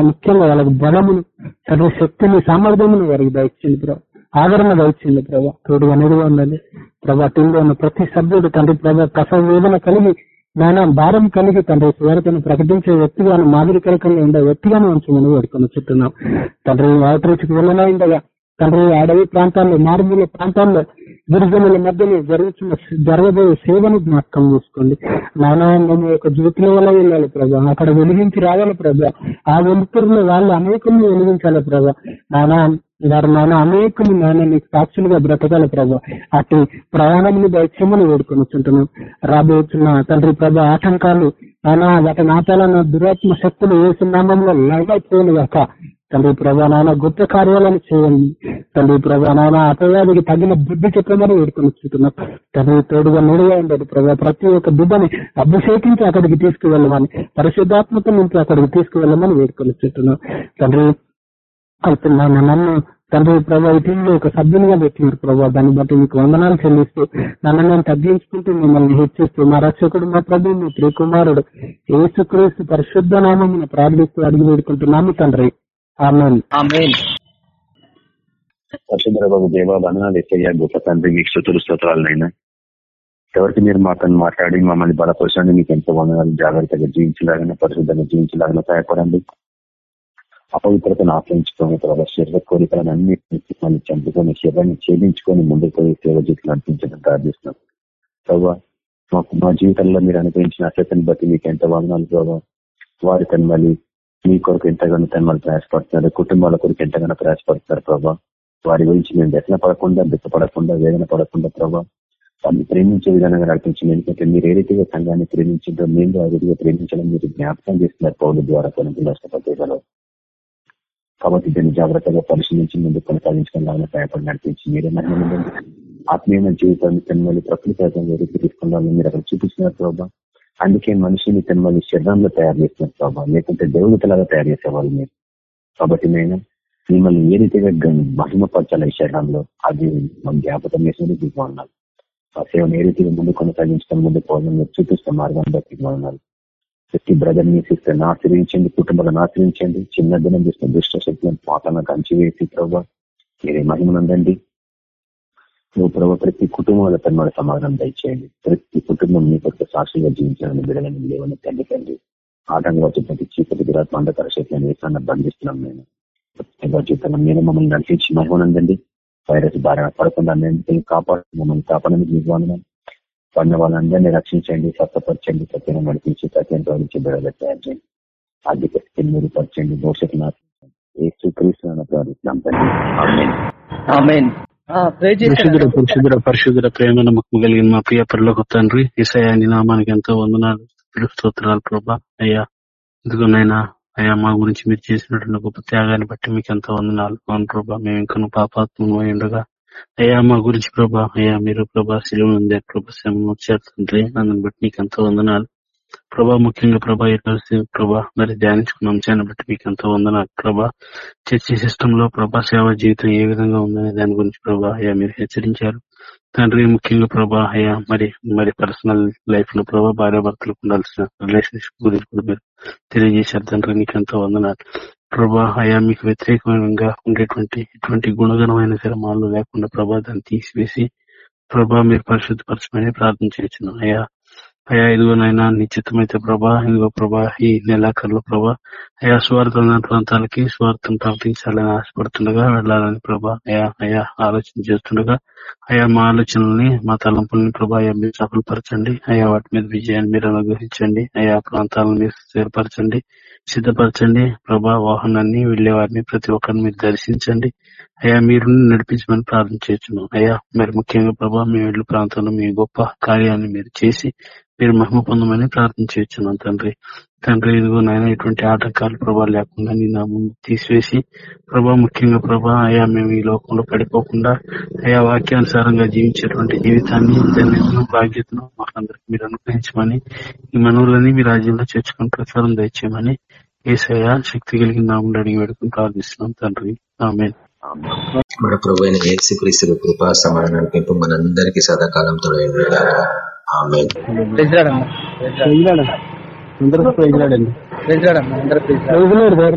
ముఖ్యంగా వాళ్ళకి బలమును సర్వశక్తిని సామర్థ్యమును వారికి దయచేయండి ప్రభావ ఆదరణ దయచేయండి ప్రభా. తోడుగా నిలువ ఉండాలి ప్రభా టీంలో ఉన్న ప్రతి సభ్యుడు తండ్రి ప్రభా కస వేదన కలిగి నాయన భారం కలిగి తండ్రి సువార్తను ప్రకటించే వ్యక్తిగాను మాదిరికరకంగా ఉండే వ్యక్తిగాను ఉంచమని వేడుకొని చెప్తున్నాం. తండ్రి అవుట్రీచ్కి వెళ్ళనైండగా తండ్రి అడవి ప్రాంతాల్లో మారుమూల ప్రాంతాల్లో గిరిజనుల మధ్యలో జరుగుతున్న జరగబోయే సేవను జ్ఞాపకం చేసుకోండి. నాయన మేము యొక్క జ్యోతుల వల్ల వెళ్ళాలి ప్రభా. అక్కడ వెలిగించి రావాలి ప్రభా. ఆ వెలుతురులో వాళ్ళు అనేకంగా వెలిగించాలి ప్రభా. నాయన గారు నాన్న అనేకులు నాన్న నీకు సాక్షులుగా బ్రతకాలి ప్రభా. అటు ప్రయాణంని దయచేయమని వేడుకొనిచుంటున్నాం. రాబోతున్న తండ్రి ప్రభా ఆటంకాలు నాన్న వాటిని ఆపాలన్న దురాత్మ శక్తులు వేసునామంలో లైవైపోయిన గాక తండ్రి ప్రభా నాన్న గొప్ప కార్యాలను చేయండి. తండ్రి ప్రభా నాన్న అపవాదికి తగిన బుద్ధి చెప్పమని వేడుకొనిచుంటున్నాం. తండ్రి తోడుగా నిడుగా ఉండదు ప్రభా. ప్రతి ఒక్క బిడ్డని అభిషేకించి అక్కడికి తీసుకువెళ్ళమని పరిశుద్ధాత్మత నుంచి అక్కడికి తీసుకువెళ్ళమని వేడుకొనిచుంటున్నాం. తండ్రి అవుతున్నాను నన్ను తండ్రి ప్రభా ఈ టీంలో ఒక సభ్యునిగా పెట్టినారు ప్రభా. దాన్ని బట్టి మీకు వందనాలు చెల్లిస్తూ నన్ను నేను తగ్గించుకుంటూ మిమ్మల్ని హెచ్చిస్తూ మా రక్షకుడు మా ప్రభు మీ త్రికుమారుడు ఏసుక్రీస్తు పరిశుద్ధ నామమును ప్రార్థిస్తూ అడిగి వేడుకుంటున్నాము తండ్రి. పరిశుద్ధ బాబు దేవా గొప్ప తండ్రి మీకు స్థుతులు స్తోత్రాలనైనా ఎవరికి మీరు మాతో మాట్లాడి మమ్మల్ని బలపరచండి మీకు ఎంతో వందనాలు జాగ్రత్తగా జీవించలాగిన పరిశుద్ధంగా జీవించలాగిన సహాయపడండి. అపవిత్రతను ఆశ్రయించుకొని ప్రభావ శరీర కోరికలను అన్నింటినీ మళ్ళీ చంపుకొని శరీరాన్ని ఛేదించుకొని ముందుకు పోయి సేవ జీవితం అనిపించడం ప్రార్థిస్తున్నాం. ప్రభావ మాకు మా జీవితంలో మీరు అనుగ్రహించిన అసతని బట్టి మీకు ఎంత వాదనాలు ప్రభావ వారి తను మళ్ళీ మీ కొరకు ఎంతగానో తను మళ్ళీ ప్రయాసపడుతున్నారు. కుటుంబాల కొరకు ఎంతగానో ప్రయాసపడుతున్నారు ప్రభావ వారి గురించి మేము వ్యసన పడకుండా దుఃఖపడకుండా వేదన పడకుండా ప్రభావ వారిని ప్రేమించే విధానంగా నడిపించింది ఎందుకంటే మీరు ఏ రీతిగా సంఘాన్ని ప్రేమించిందో మేము ఆ రీతిగా ప్రేమించడం మీరు జ్ఞాపకం చేస్తున్నారు పౌరుల ద్వారా కొన్ని రాష్ట్రపతిలో కాబట్టి దీన్ని జాగ్రత్తగా పరిశీలించి ముందు కొనసాగించడం సహాయపడి నడిపించి మీరే మహిళ ఆత్మీయమైన జీవితాన్ని తెన్మల్లి ప్రకృతి సహజంగా రీతి తీసుకున్నారని మీరు అక్కడ చూపిస్తున్నారు ప్రభావ అందుకే మనిషిని తెన్మల్లి శరీరంలో తయారు చేస్తున్నారు ప్రభావ లేకుంటే దేవతలాగా తయారు చేసేవాళ్ళు మీరు. కాబట్టి నేను మిమ్మల్ని ఏ రీతిగా మహిమపరచాలి ఈ శరీరంలో అది మనం జ్ఞాపకం చేసినది తీసుకున్నాను ఆ సేవను ఏ రీతిగా ముందు కొనసాగించడం ముందు పోవడం మీరు చూపిస్తాం మార్గం బట్టి ఉన్నారు ప్రతి బ్రదర్ని సిస్టర్ ఆశ్రయించండి కుటుంబాలను ఆశ్రయించండి. చిన్న దినం చేసిన దుష్ట శక్తులను పాతన కంచి వేసి ప్రభావ మీరే మహిమనందండి. నువ్వు ప్రభావ ప్రతి కుటుంబాల తన్మడ సమాధానం దయచేయండి. ప్రతి కుటుంబం మీ కొత్త సాక్షిగా జీవించాలని బిడలని లేవని తండ్రి తండ్రి ఆటంగా వచ్చినటువంటి చీకటి దురాత్మ అంధకార శక్తులను వేసాన్ని బంధిస్తున్నాం నేను జీవితంలో మీరు మమ్మల్ని నడిపించి మహిమనందండి. వైరస్ బారిన పడకుండా మేము కాపాడు మమ్మల్ని కాపాడని మీకు వందనం పడిన వాళ్ళందరినీ రక్షించండి స్వస్థపరచండి సత్యం నడిపించి సత్యం తోడించి బిడలు తయారు చేయండి. ఆర్థిక స్థితిని మెరుగుపరచండి భవిష్యత్తు నాశనం ఏ సుక్రీస్తున్న ప్రార్థిస్తున్నాం ఆమేన్. ఆ, pray చేశారా? పరిశుద్ధుడ పరిశుద్ధుడ పరిశుద్ధుడ ప్రేమ నమ్మకం కలిగిన మా ప్రియ పరులకు తండ్రి ఇసయాని నామానికి ఎంతో వందనాలు స్తోత్రాలు ప్రభా. అయ్యా ఇదిగోనైనా అయ్యా మా గురించి మీరు చేసినటువంటి గొప్ప త్యాగాన్ని బట్టి మీకు ఎంతో వందనాలు. అవును ప్రభా మేము ఇంకా పాపాత్మ ఉండగా అయ్యా మా గురించి ప్రభా అయ్యా మీరు ప్రభా శిలువ నుండి ప్రభా శ్రమ తండ్రి నన్ను బట్టి నీకు ఎంతో వందనాలు. ప్రభా ముఖ్యంగా ప్రభా ఈరోజు ప్రభా మరి ధ్యానించుకున్న అంశాన్ని బట్టి మీకు ఎంతో వందనాలు. ప్రభా చర్చి సిస్టమ్లో ప్రభా సేవ జీవితం ఏ విధంగా ఉందనే దాని గురించి ప్రభా అయ్యా మీరు హెచ్చరించారు. తండ్రి ముఖ్యంగా ప్రభా అయ్యా మరి మరి పర్సనల్ లైఫ్లో ప్రభా భార్య భర్తలకు ఉండాల్సిన రిలేషన్షిప్ గురించి కూడా మీరు తెలియజేశారు. తండ్రి నీకు ఎంతో వందనాలు. ప్రభా అయ్యా మీకు వ్యతిరేకంగా ఉండేటువంటి ఇటువంటి గుణగణమైన శ్రమాలు లేకుండా ప్రభా దాన్ని తీసివేసి ప్రభా మీరు పరిశుద్ధపరచమని ప్రార్థన చేయొచ్చును అయ్యా అయ్యా ఇదిగోనైనా నిశ్చితమైతే ప్రభా ఇదిగో ప్రభా ఈ నెలాఖరులో ప్రభా అయా స్వార్థ ప్రాంతాలకి స్వార్థం ప్రవర్తించాలని ఆశపడుతుండగా వెళ్ళాలని ప్రభా అయా అయా ఆలోచన చేస్తుండగా అయా మా ఆలోచనల్ని మా తలంపుల్ని ప్రభా అయ్యా మీరు సఫలపరచండి అయా వాటి మీద విజయాన్ని మీరు అనుగ్రహించండి అయా ప్రాంతాలను మీరు స్థిరపరచండి సిద్ధపరచండి ప్రభా వాహనాన్ని వెళ్ళే వారిని ప్రతి ఒక్కరిని మీరు దర్శించండి అయ్యా మీరు నడిపించమని ప్రార్థన చేయొచ్చును అయ్యా మరి ముఖ్యంగా ప్రభా మీ ఇళ్ళు ప్రాంతంలో మీ గొప్ప కార్యాన్ని మీరు చేసి మీరు మహిమ పొందమని ప్రార్థన చేయొచ్చున్నాం తండ్రి. తండ్రి ఇదిగో నాయన ఎటువంటి ఆటంకాలు ప్రభా లేకుండా నీ నా ముందు తీసివేసి ప్రభా ముఖ్యంగా ప్రభా అయా మేము ఈ లోకంలో పడిపోకుండా అయా వాక్యానుసారంగా జీవించేటువంటి జీవితాన్ని ధన్యతను బాధ్యతను మాకందరికి మీరు అనుగ్రహించమని ఈ మనవులని మీ రాజ్యంలో చేర్చుకుని ప్రచారం దయచేయమని ఏసయ శక్తి కలిగిన నామని అడిగి పెడుకుని ప్రార్థిస్తున్నాం తండ్రి. ఆమె మన ప్రభు అయిన యేసుక్రీస్తు కృపా సమాధానం పెంపు మనందరికీ సదాకాలం తొలగింది ఆమె Praise God అమ్మా. Praise God. అందరూ ప్రైజ్లాడండి Praise God అమ్మా. అందరూ praise God. ప్రైజ్లాడు సార్